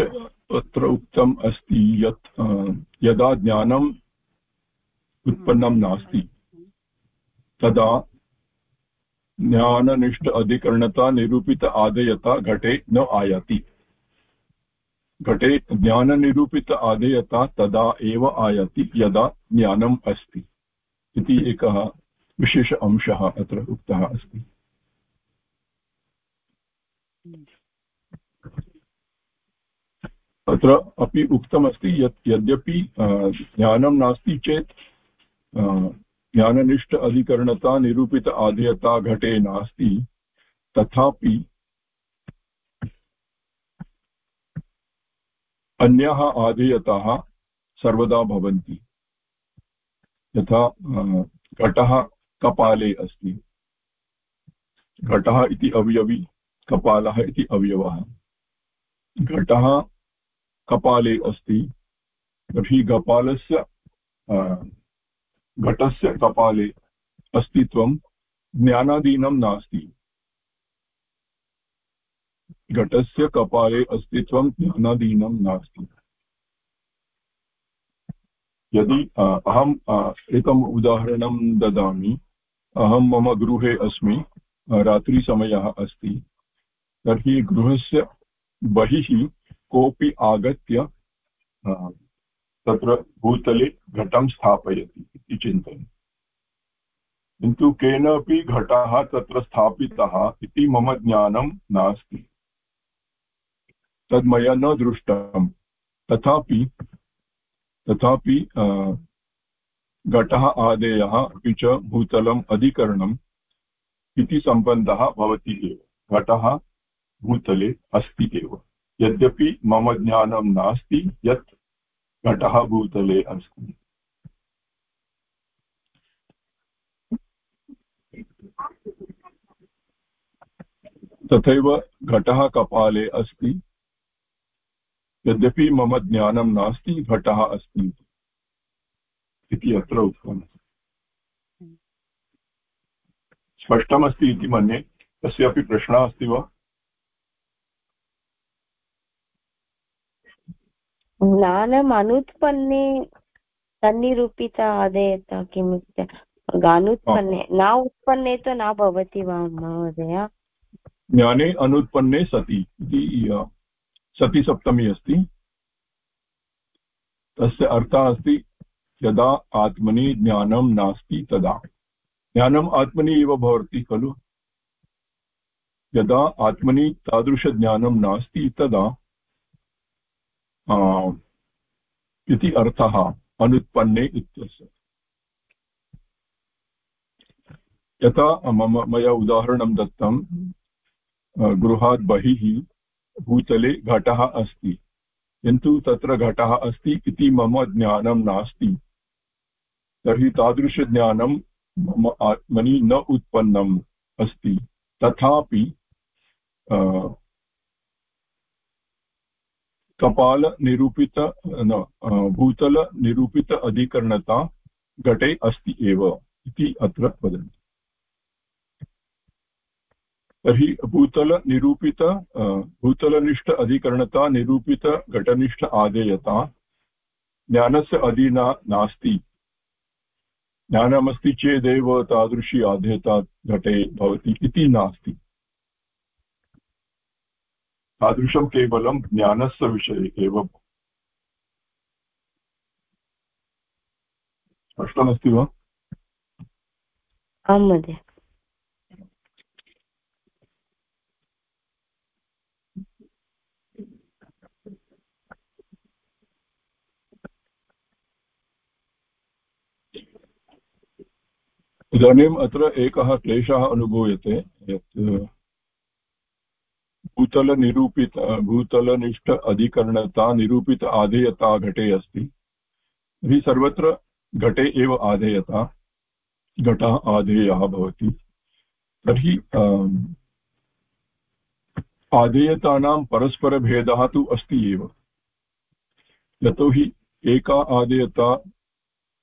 अत्र उक्तम् अस्ति यत् यदा ज्ञानम् उत्पन्नं नास्ति तदा ज्ञाननिष्ठ अधिकरणता निरूपित आदयता घटे न आयाति। घटे ज्ञाननिरूपित आदेयता तदा एव आयाति यदा ज्ञानम् अस्ति। इति एकः विशेष अंशः अत्र उक्तः अस्ति। अत्र अपि उक्तमस्ति यत् यद्यपि ज्ञानं नास्ति चेत् ज्ञाननिष्ठ अधिकरणता, निरूपित आधेयता घटे नास्ति। तथापि अन्याः आधेयताः सर्वदा भवन्ति। यथा घटः कपाले अस्ति। घटः इति अवयवी, कपालः इति अवयवः। घटः कपाले अस्ति। तर्हि कपालस्य घटस्य कपाले अस्तित्वं ज्ञानादीनं नास्ति। घटस्य कपाले अस्तित्वं ज्ञानादीनं नास्ति। यदि अहम् एकम् उदाहरणं ददामि। अहं मम गृहे अस्मि रात्रिसमयः अस्ति। तर्हि गृहस्य बहिः कोऽपि आगत्य तत्र भूतले घटं स्थापयति इति चिन्तयन् किन्तु केनापि घटः तत्र स्थापितः इति मम ज्ञानं नास्ति। तद् मया न दृष्टं। तथापि तथापि घटः आदेयः अपि च भूतलम् अधिकरणम् इति सम्बन्धः भवति एव। घटः भूतले अस्ति एव। यद्यपि मम ज्ञानं नास्ति, यत् घटः भूतले अस्ति। तथैव घटः कपाले अस्ति। यद्यपि मम ज्ञानं नास्ति, घटः अस्ति इति अत्र उक्तम्। स्पष्टमस्ति इति मन्ये। कस्यापि प्रश्नः अस्ति वा? ज्ञानम् अनुत्पन्ने सन्निरूपित आदेयत किम् गानुत्पन्ने न उत्पन्ने तु न भवति वा महोदय? ज्ञाने अनुत्पन्ने सति इति सति सप्तमी अस्ति। तस्य अर्थः अस्ति यदा आत्मनि ज्ञानं नास्ति तदा। ज्ञानम् आत्मनि एव भवति खलु? यदा आत्मनि तादृशज्ञानं नास्ति तदा इति अर्थः अनुत्पन्ने इत्यस्य। यथा मम, मया उदाहरणं दत्तं गृहात् बहिः भूतले घटः अस्ति। किन्तु तत्र घटः अस्ति इति मम ज्ञानं नास्ति। तर्हि तादृशज्ञानं मम आत्मनि न उत्पन्नम् अस्ति। तथापि कपालनिरूपित न भूतलनिरूपित अधिकरणता घटे अस्ति एव इति अत्र वदन्ति। तर्हि भूतलनिरूपित भूतलनिष्ठ अधिकरणता निरूपित घटनिष्ठ आदेयता ज्ञानस्य अधीना नास्ति। ज्ञानमस्ति चेदेव तादृशी आदेयता घटे भवति इति नास्ति। तादृशं केवलं ज्ञानस्य विषये एव। स्पष्टमस्ति वा? आं महोदय। इदानीम् अत्र एकः क्लेशः अनुभूयते यत् भूतलनिरूपित भूतलनिष्ठ अधिकरणता निरूपित आधेयता घटे अस्ति। तर्हि सर्वत्र घटे एव आधेयता, घटः आधेयः भवति। तर्हि आधेयतानां परस्परभेदः तु अस्ति एव। यतोहि एका आदेयता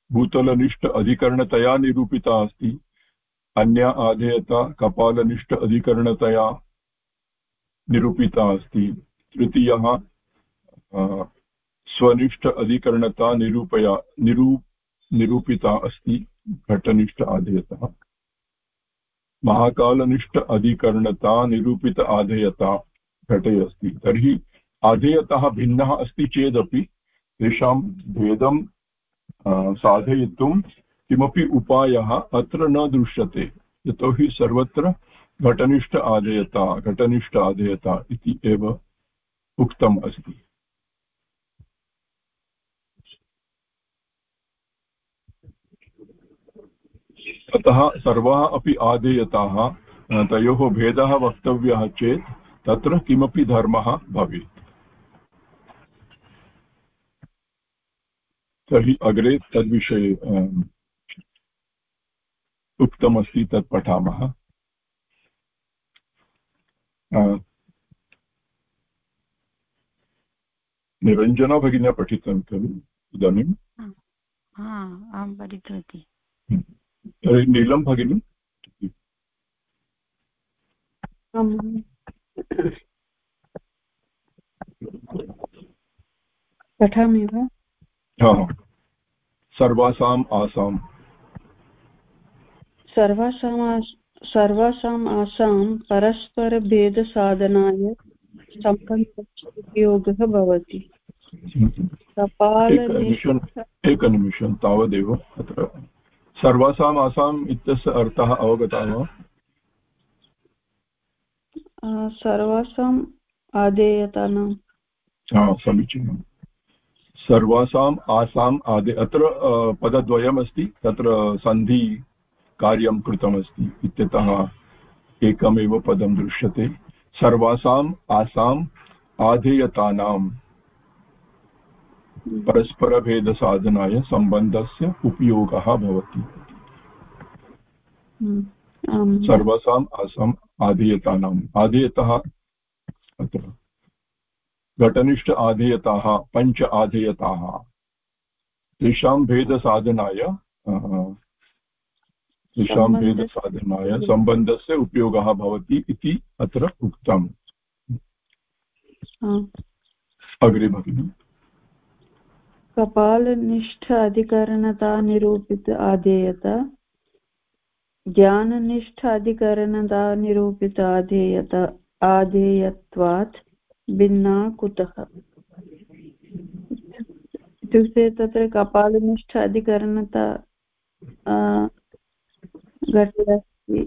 भूतलनिष्ठ अधिकरणतया निरूपिता अस्ति, अन्या आधेयता कपालनिष्ठ अधिकरणतया निरूपिता अस्ति। तृतीयः स्वनिष्ठ अधिकरणता निरूपया, निरू, निरूपिता अस्ति, घटनिष्ठ आधेयतः। महाकालनिष्ठ अधिकरणता निरूपित आधेयता घटे अस्ति। तर्हि आधेयतः भिन्नः अस्ति चेदपि तेषां भेदं साधयितुं किमपि उपायः अत्र न दृश्यते। यतोहि सर्वत्र घटनिष्ठ आदेयता घटनिष्ठ आदेयता इति एव उक्तम् अस्ति। अतः सर्वाः अपि आदेयताः तयोः भेदः वक्तव्यः चेत् तत्र किमपि धर्मः भवेत्। तर्हि अग्रे तद्विषये उक्तमस्ति, तत् पठामः। निरञ्जना भगिन्या पठितं खलु इदानीम् आं पठितवती तर्हि नीलं भगिनी पठामि वा सर्वासाम् आसाम् सर्वासाम् सर्वासाम् आसां परस्परभेदसाधनाय सम्बन्धस्य भवति। एकनिमिषं तावदेव अत्र। सर्वासाम् आसाम् इत्यस्य अर्थः अवगतः वा सर्वासाम् आदेयतानां। समीचीनं। सर्वासाम् आसाम् आदे अत्र पदद्वयमस्ति तत्र सन्धि कार्यं कृतमस्ति इत्यतः एकमेव पदं दृश्यते। सर्वासाम् आसाम् आधेयतानां परस्परभेदसाधनाय सम्बन्धस्य उपयोगः भवति। हम्म, सर्वासाम् आसाम् आधेयतानाम्। आधेयतः अत्र। घटनिष्ठ आधेयताः पञ्च आधेयताः। तेषां भेदसाधनाय तेषां भेदसाधनाय सम्बन्धस्य उपयोगः भवति इति अत्र उक्तम्। अग्रे भगिनि। कपालनिष्ठ अधिकरणता निरूपित आधेयत ज्ञाननिष्ठ अधिकरणता निरूपित आधेयत आधेयत्वात् भिन्ना कुतः? इत्युक्ते तत्र कपालनिष्ठ अधिकरणता घटे अस्ति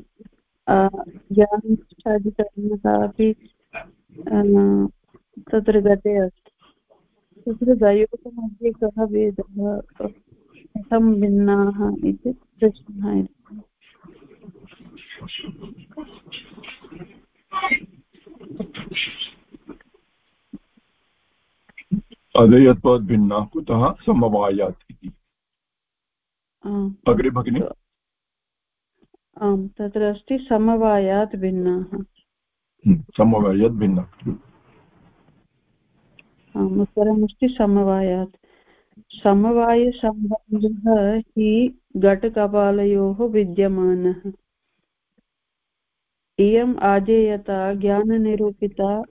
अपि तत्र घटे अस्ति तत्र द्वयोः मध्ये कः भेदः कथं भिन्नाः इति प्रश्नः भिन्ना कुतः समवायात् इति? अग्रे भगिनि। आम् तत्र अस्ति समवायात् भिन्नाः। हम्म, समवायात् भिन्नः। आम् उत्तरमस्ति समवायात्। समवायसम्बन्धः हि घटकपालयोः विद्यमानः। इयम् आदेयता ज्ञाननिरूपिता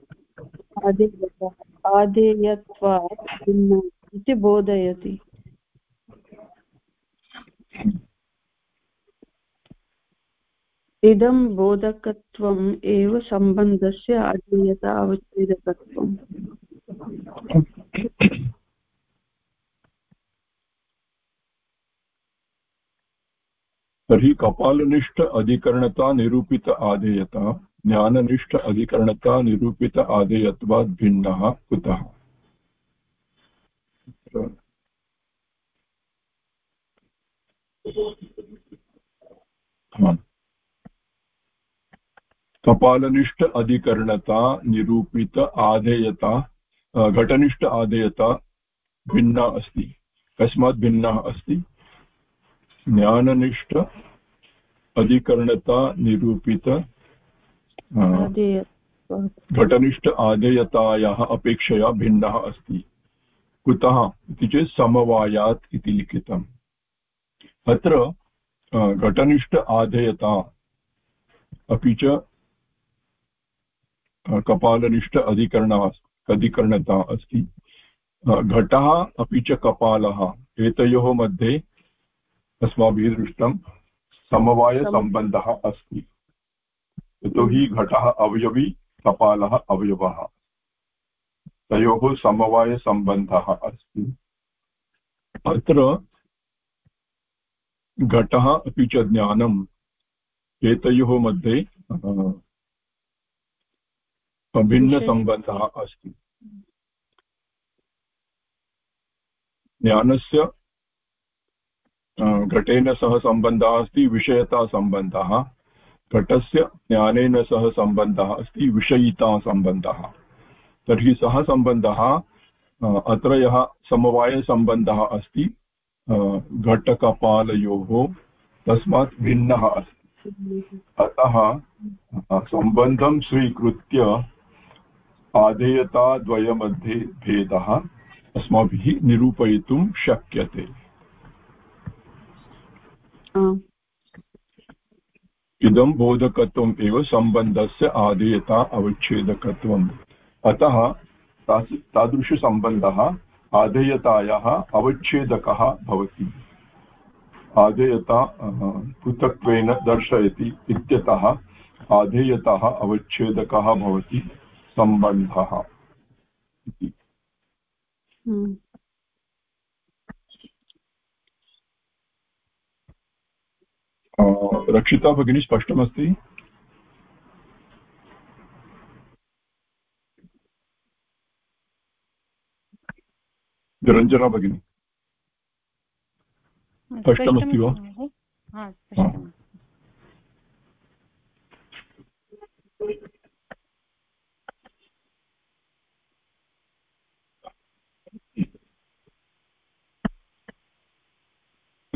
आदेयता आदेयत्वात् भिन्ना इति बोधयति। इदं बोधकत्वम् एव सम्बन्धस्य आदेयता अवच्छेदकत्वम्। तर्हि कपालनिष्ठ अधिकरणता निरूपित आदेयता, ज्ञाननिष्ठ अधिकरणता निरूपित आदेयत्वात् भिन्नः कुतः? कपालनिष्ठ अधिकरणता निरूपित आधेयता घटनिष्ठ आधेयता भिन्ना अस्ति। कस्मात् भिन्ना अस्ति? ज्ञाननिष्ठ अधिकरणता निरूपित घटनिष्ठ आधेयतायाः अपेक्षया भिन्नः अस्ति। कुतः इति चेत् समवायात् इति लिखितम्। अत्र घटनिष्ठ आधेयता अपि च कपालनिष्ठ अधिकरणा अधिकरणता अस्ति। घटः अपि च कपालः। एतयोः मध्ये अस्माभिः दृष्टं समवायसम्बन्धः अस्ति। यतोहि घटः अवयवी, कपालः अवयवः। तयोः समवायसम्बन्धः अस्ति। अत्र घटः अपि च ज्ञानम्। एतयोः मध्ये भिन्नसम्बन्धः अस्ति। ज्ञानस्य घटेन सह सम्बन्धः अस्ति विषयतासम्बन्धः घटस्य ज्ञानेन सह सम्बन्धः अस्ति विषयितासम्बन्धः तर्हि सः सम्बन्धः अत्र यः समवायसम्बन्धः अस्ति घटकपालयोः तस्मात् भिन्नः अस्ति। अतः सम्बन्धं स्वीकृत्य आधेयताद्वयमध्ये भेदः अस्माभिः निरूपयितुं शक्यते। इदं बोधकत्वम् एव सम्बन्धस्य आधेयता अवच्छेदकत्वम्। अतः तादृशसम्बन्धः आधेयतायाः अवच्छेदकः भवति। आधेयता पृथक्त्वेन दर्शयति इत्यतः आधेयतः अवच्छेदकः भवति। सम्बन्धः। इति हम्म। रक्षिता भगिनी स्पष्टमस्ति? निरञ्जना भगिनी। स्पष्टमस्ति वा?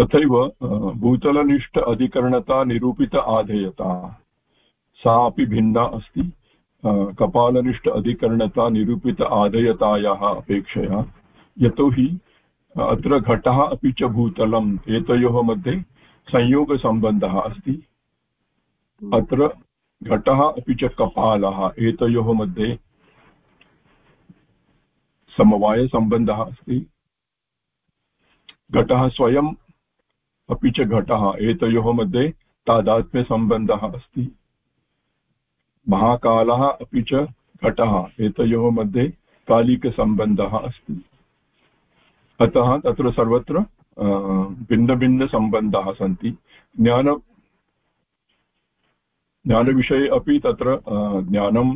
तथैव भूतलनिष्ठ अधिकरणता निरूपित आधेयता। सा अपि भिन्ना अस्ति। कपालनिष्ठ अधिकरणता निरूपित आधेयतायाः अपेक्षया। यतोहि अत्र घटः अपि च भूतलम्, एतयोः मध्ये संयोगसम्बन्धः अस्ति। अत्र घटः अपि च कपालः, एतयोः मध्ये समवायसम्बन्धः अस्ति। घटः स्वयं अपि च घटः एतयोः मध्ये तादात्म्यसम्बन्धः अस्ति। महाकालः अपि च घटः एतयोः मध्ये कालिकसम्बन्धः अस्ति। अतः तत्र सर्वत्र भिन्नभिन्नसम्बन्धाः सन्ति। ज्ञान, ज्ञानविषये अपि तत्र ज्ञानं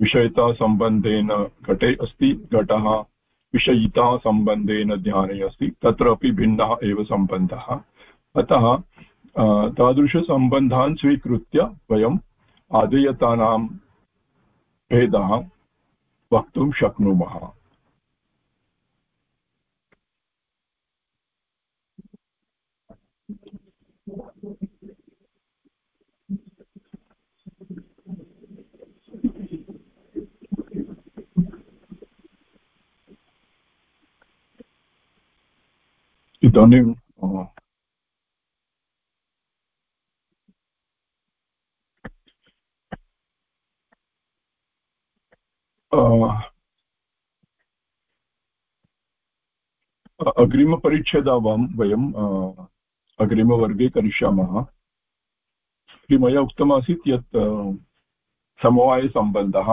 विषयतासम्बन्धेन घटे अस्ति। घटः विषयितासम्बन्धेन ज्ञाने अस्ति तत्र अपि भिन्नः एव सम्बन्धः। अतः तादृशसम्बन्धान् स्वीकृत्य वयम् आदेयतानां भेदः वक्तुं शक्नुमः। इदानीं अग्रिमपरिच्छेदावां वयम् अग्रिमवर्गे करिष्यामः इति मया उक्तमासीत् यत् समवायसम्बन्धः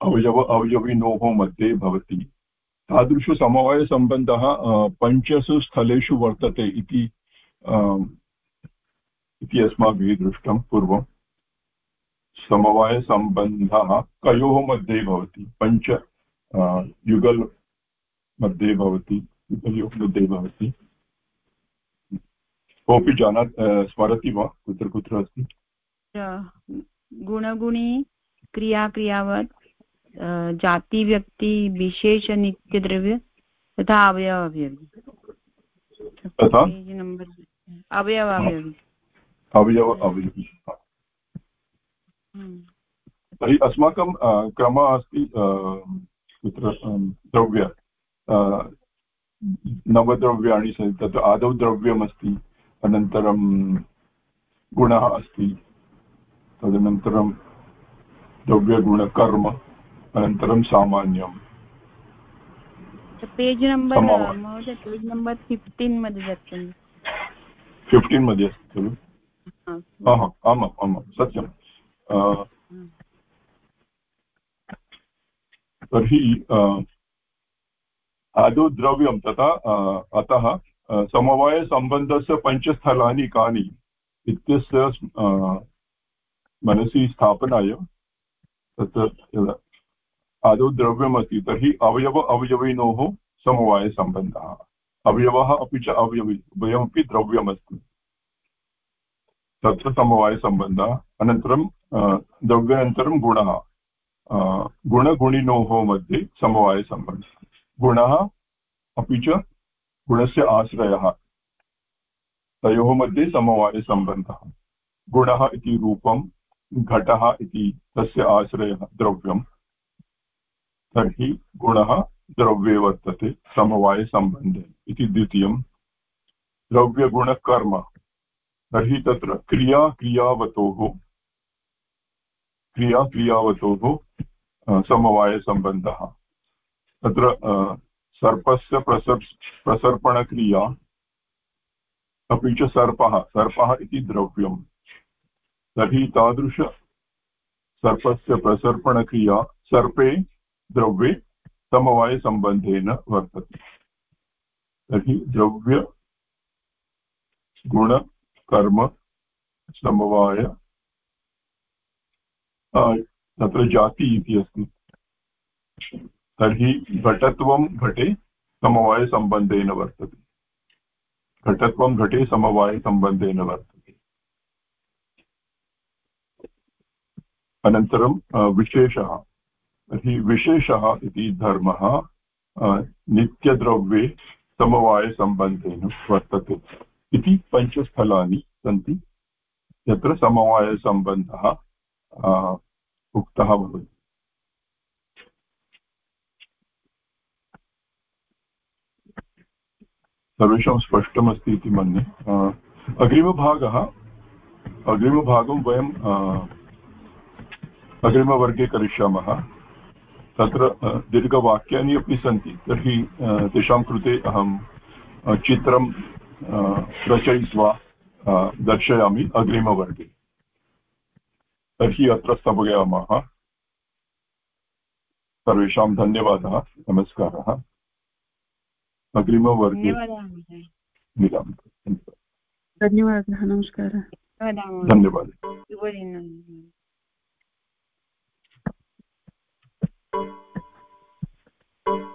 अवयव अवयविनोः मध्ये भवति तादृशसमवायसम्बन्धः पञ्चसु स्थलेषु वर्तते इति इति अस्माभिः दृष्टं पूर्वं। समवायसम्बन्धः कयोः मध्ये भवति? पञ्च युगल् मध्ये भवति युगलयोः मध्ये भवति। कोऽपि जाना स्मरति वा? कुत्र कुत्र अस्ति? गुणगुणी, क्रियाक्रियावत्। जातिव्यक्ति विशेषनित्यद्रव्य तथा अवयव अवयवी। नम्बर् अवयव अवयवी। अवयव अवयवी। हम्म। तर्हि अस्माकं क्रमः अस्ति कुत्र द्रव्य। नवद्रव्याणि सन्ति तत्र आदौ द्रव्यमस्ति अनन्तरं गुणः अस्ति तदनन्तरं द्रव्यगुणकर्म। अनन्तरं सामान्यं पेज् नम्बर् महोदय पेज् नम्बर् फिफ्टीन् मध्ये दत्तं फिफ्टीन् मध्ये अस्ति खलु? आमाम् आमां सत्यं तर्हि आदौ द्रव्यं तथा अतः समवायसम्बन्धस्य पञ्चस्थलानि कानि इत्यस्य मनसि स्थापनाय तत्र आदौ द्रव्यमस्ति, तर्हि अवयव अवयविनोः समवायसम्बन्धः अवयवः अपि च अवयवी, उभयमपि द्रव्यमस्ति। तत्र समवायसम्बन्धः अनन्तरं द्रव्यानन्तरं गुणः। गुणगुणिनोः मध्ये समवायसम्बन्धः गुणः अपि च गुणस्य आश्रयः। तयोः मध्ये समवायसम्बन्धः गुणः इति रूपं, घटः इति तस्य आश्रयः, द्रव्यम्। तर्हि गुणः द्रव्ये वर्तते समवायसम्बन्धे इति द्वितीयं द्रव्यगुणकर्म। तर्हि तत्र क्रिया, क्रियावतोः क्रिया, क्रियावतोः समवायसम्बन्धः तत्र सर्पस्य प्रसर् प्रसर्पणक्रिया, अपि च सर्पः सर्पः इति द्रव्यम्। तर्हि तादृश सर्पस्य प्रसर्पणक्रिया, सर्पे द्रव्ये समवायसम्बन्धेन वर्तते। तर्हि द्रव्य गुणकर्म समवाय तत्र जाति इति अस्ति। तर्हि घटत्वं घटे समवायसम्बन्धेन वर्तते। घटत्वं घटे समवायसम्बन्धेन वर्तते। अनन्तरं विशेषः। तर्हि विशेषः इति धर्मः नित्यद्रव्ये समवायसम्बन्धेन वर्तते। इति पञ्चस्थलानि सन्ति। यत्र समवायसम्बन्धः उक्तः भवति। सर्वेषां स्पष्टमस्ति इति मन्ये। अग्रिमभागः, अग्रिमभागं वयं अग्रिमवर्गे करिष्यामः। तत्र दीर्घवाक्यानि अपि सन्ति। तर्हि तेषां कृते अहं चित्रं रचयित्वा दर्शयामि अग्रिमवर्गे। तर्हि अत्र स्थगयामः सर्वेषां धन्यवादः। नमस्कारः। अग्रिमवर्गे मिलामः। धन्यवादः। नमस्कारः। धन्यवादः Thank you.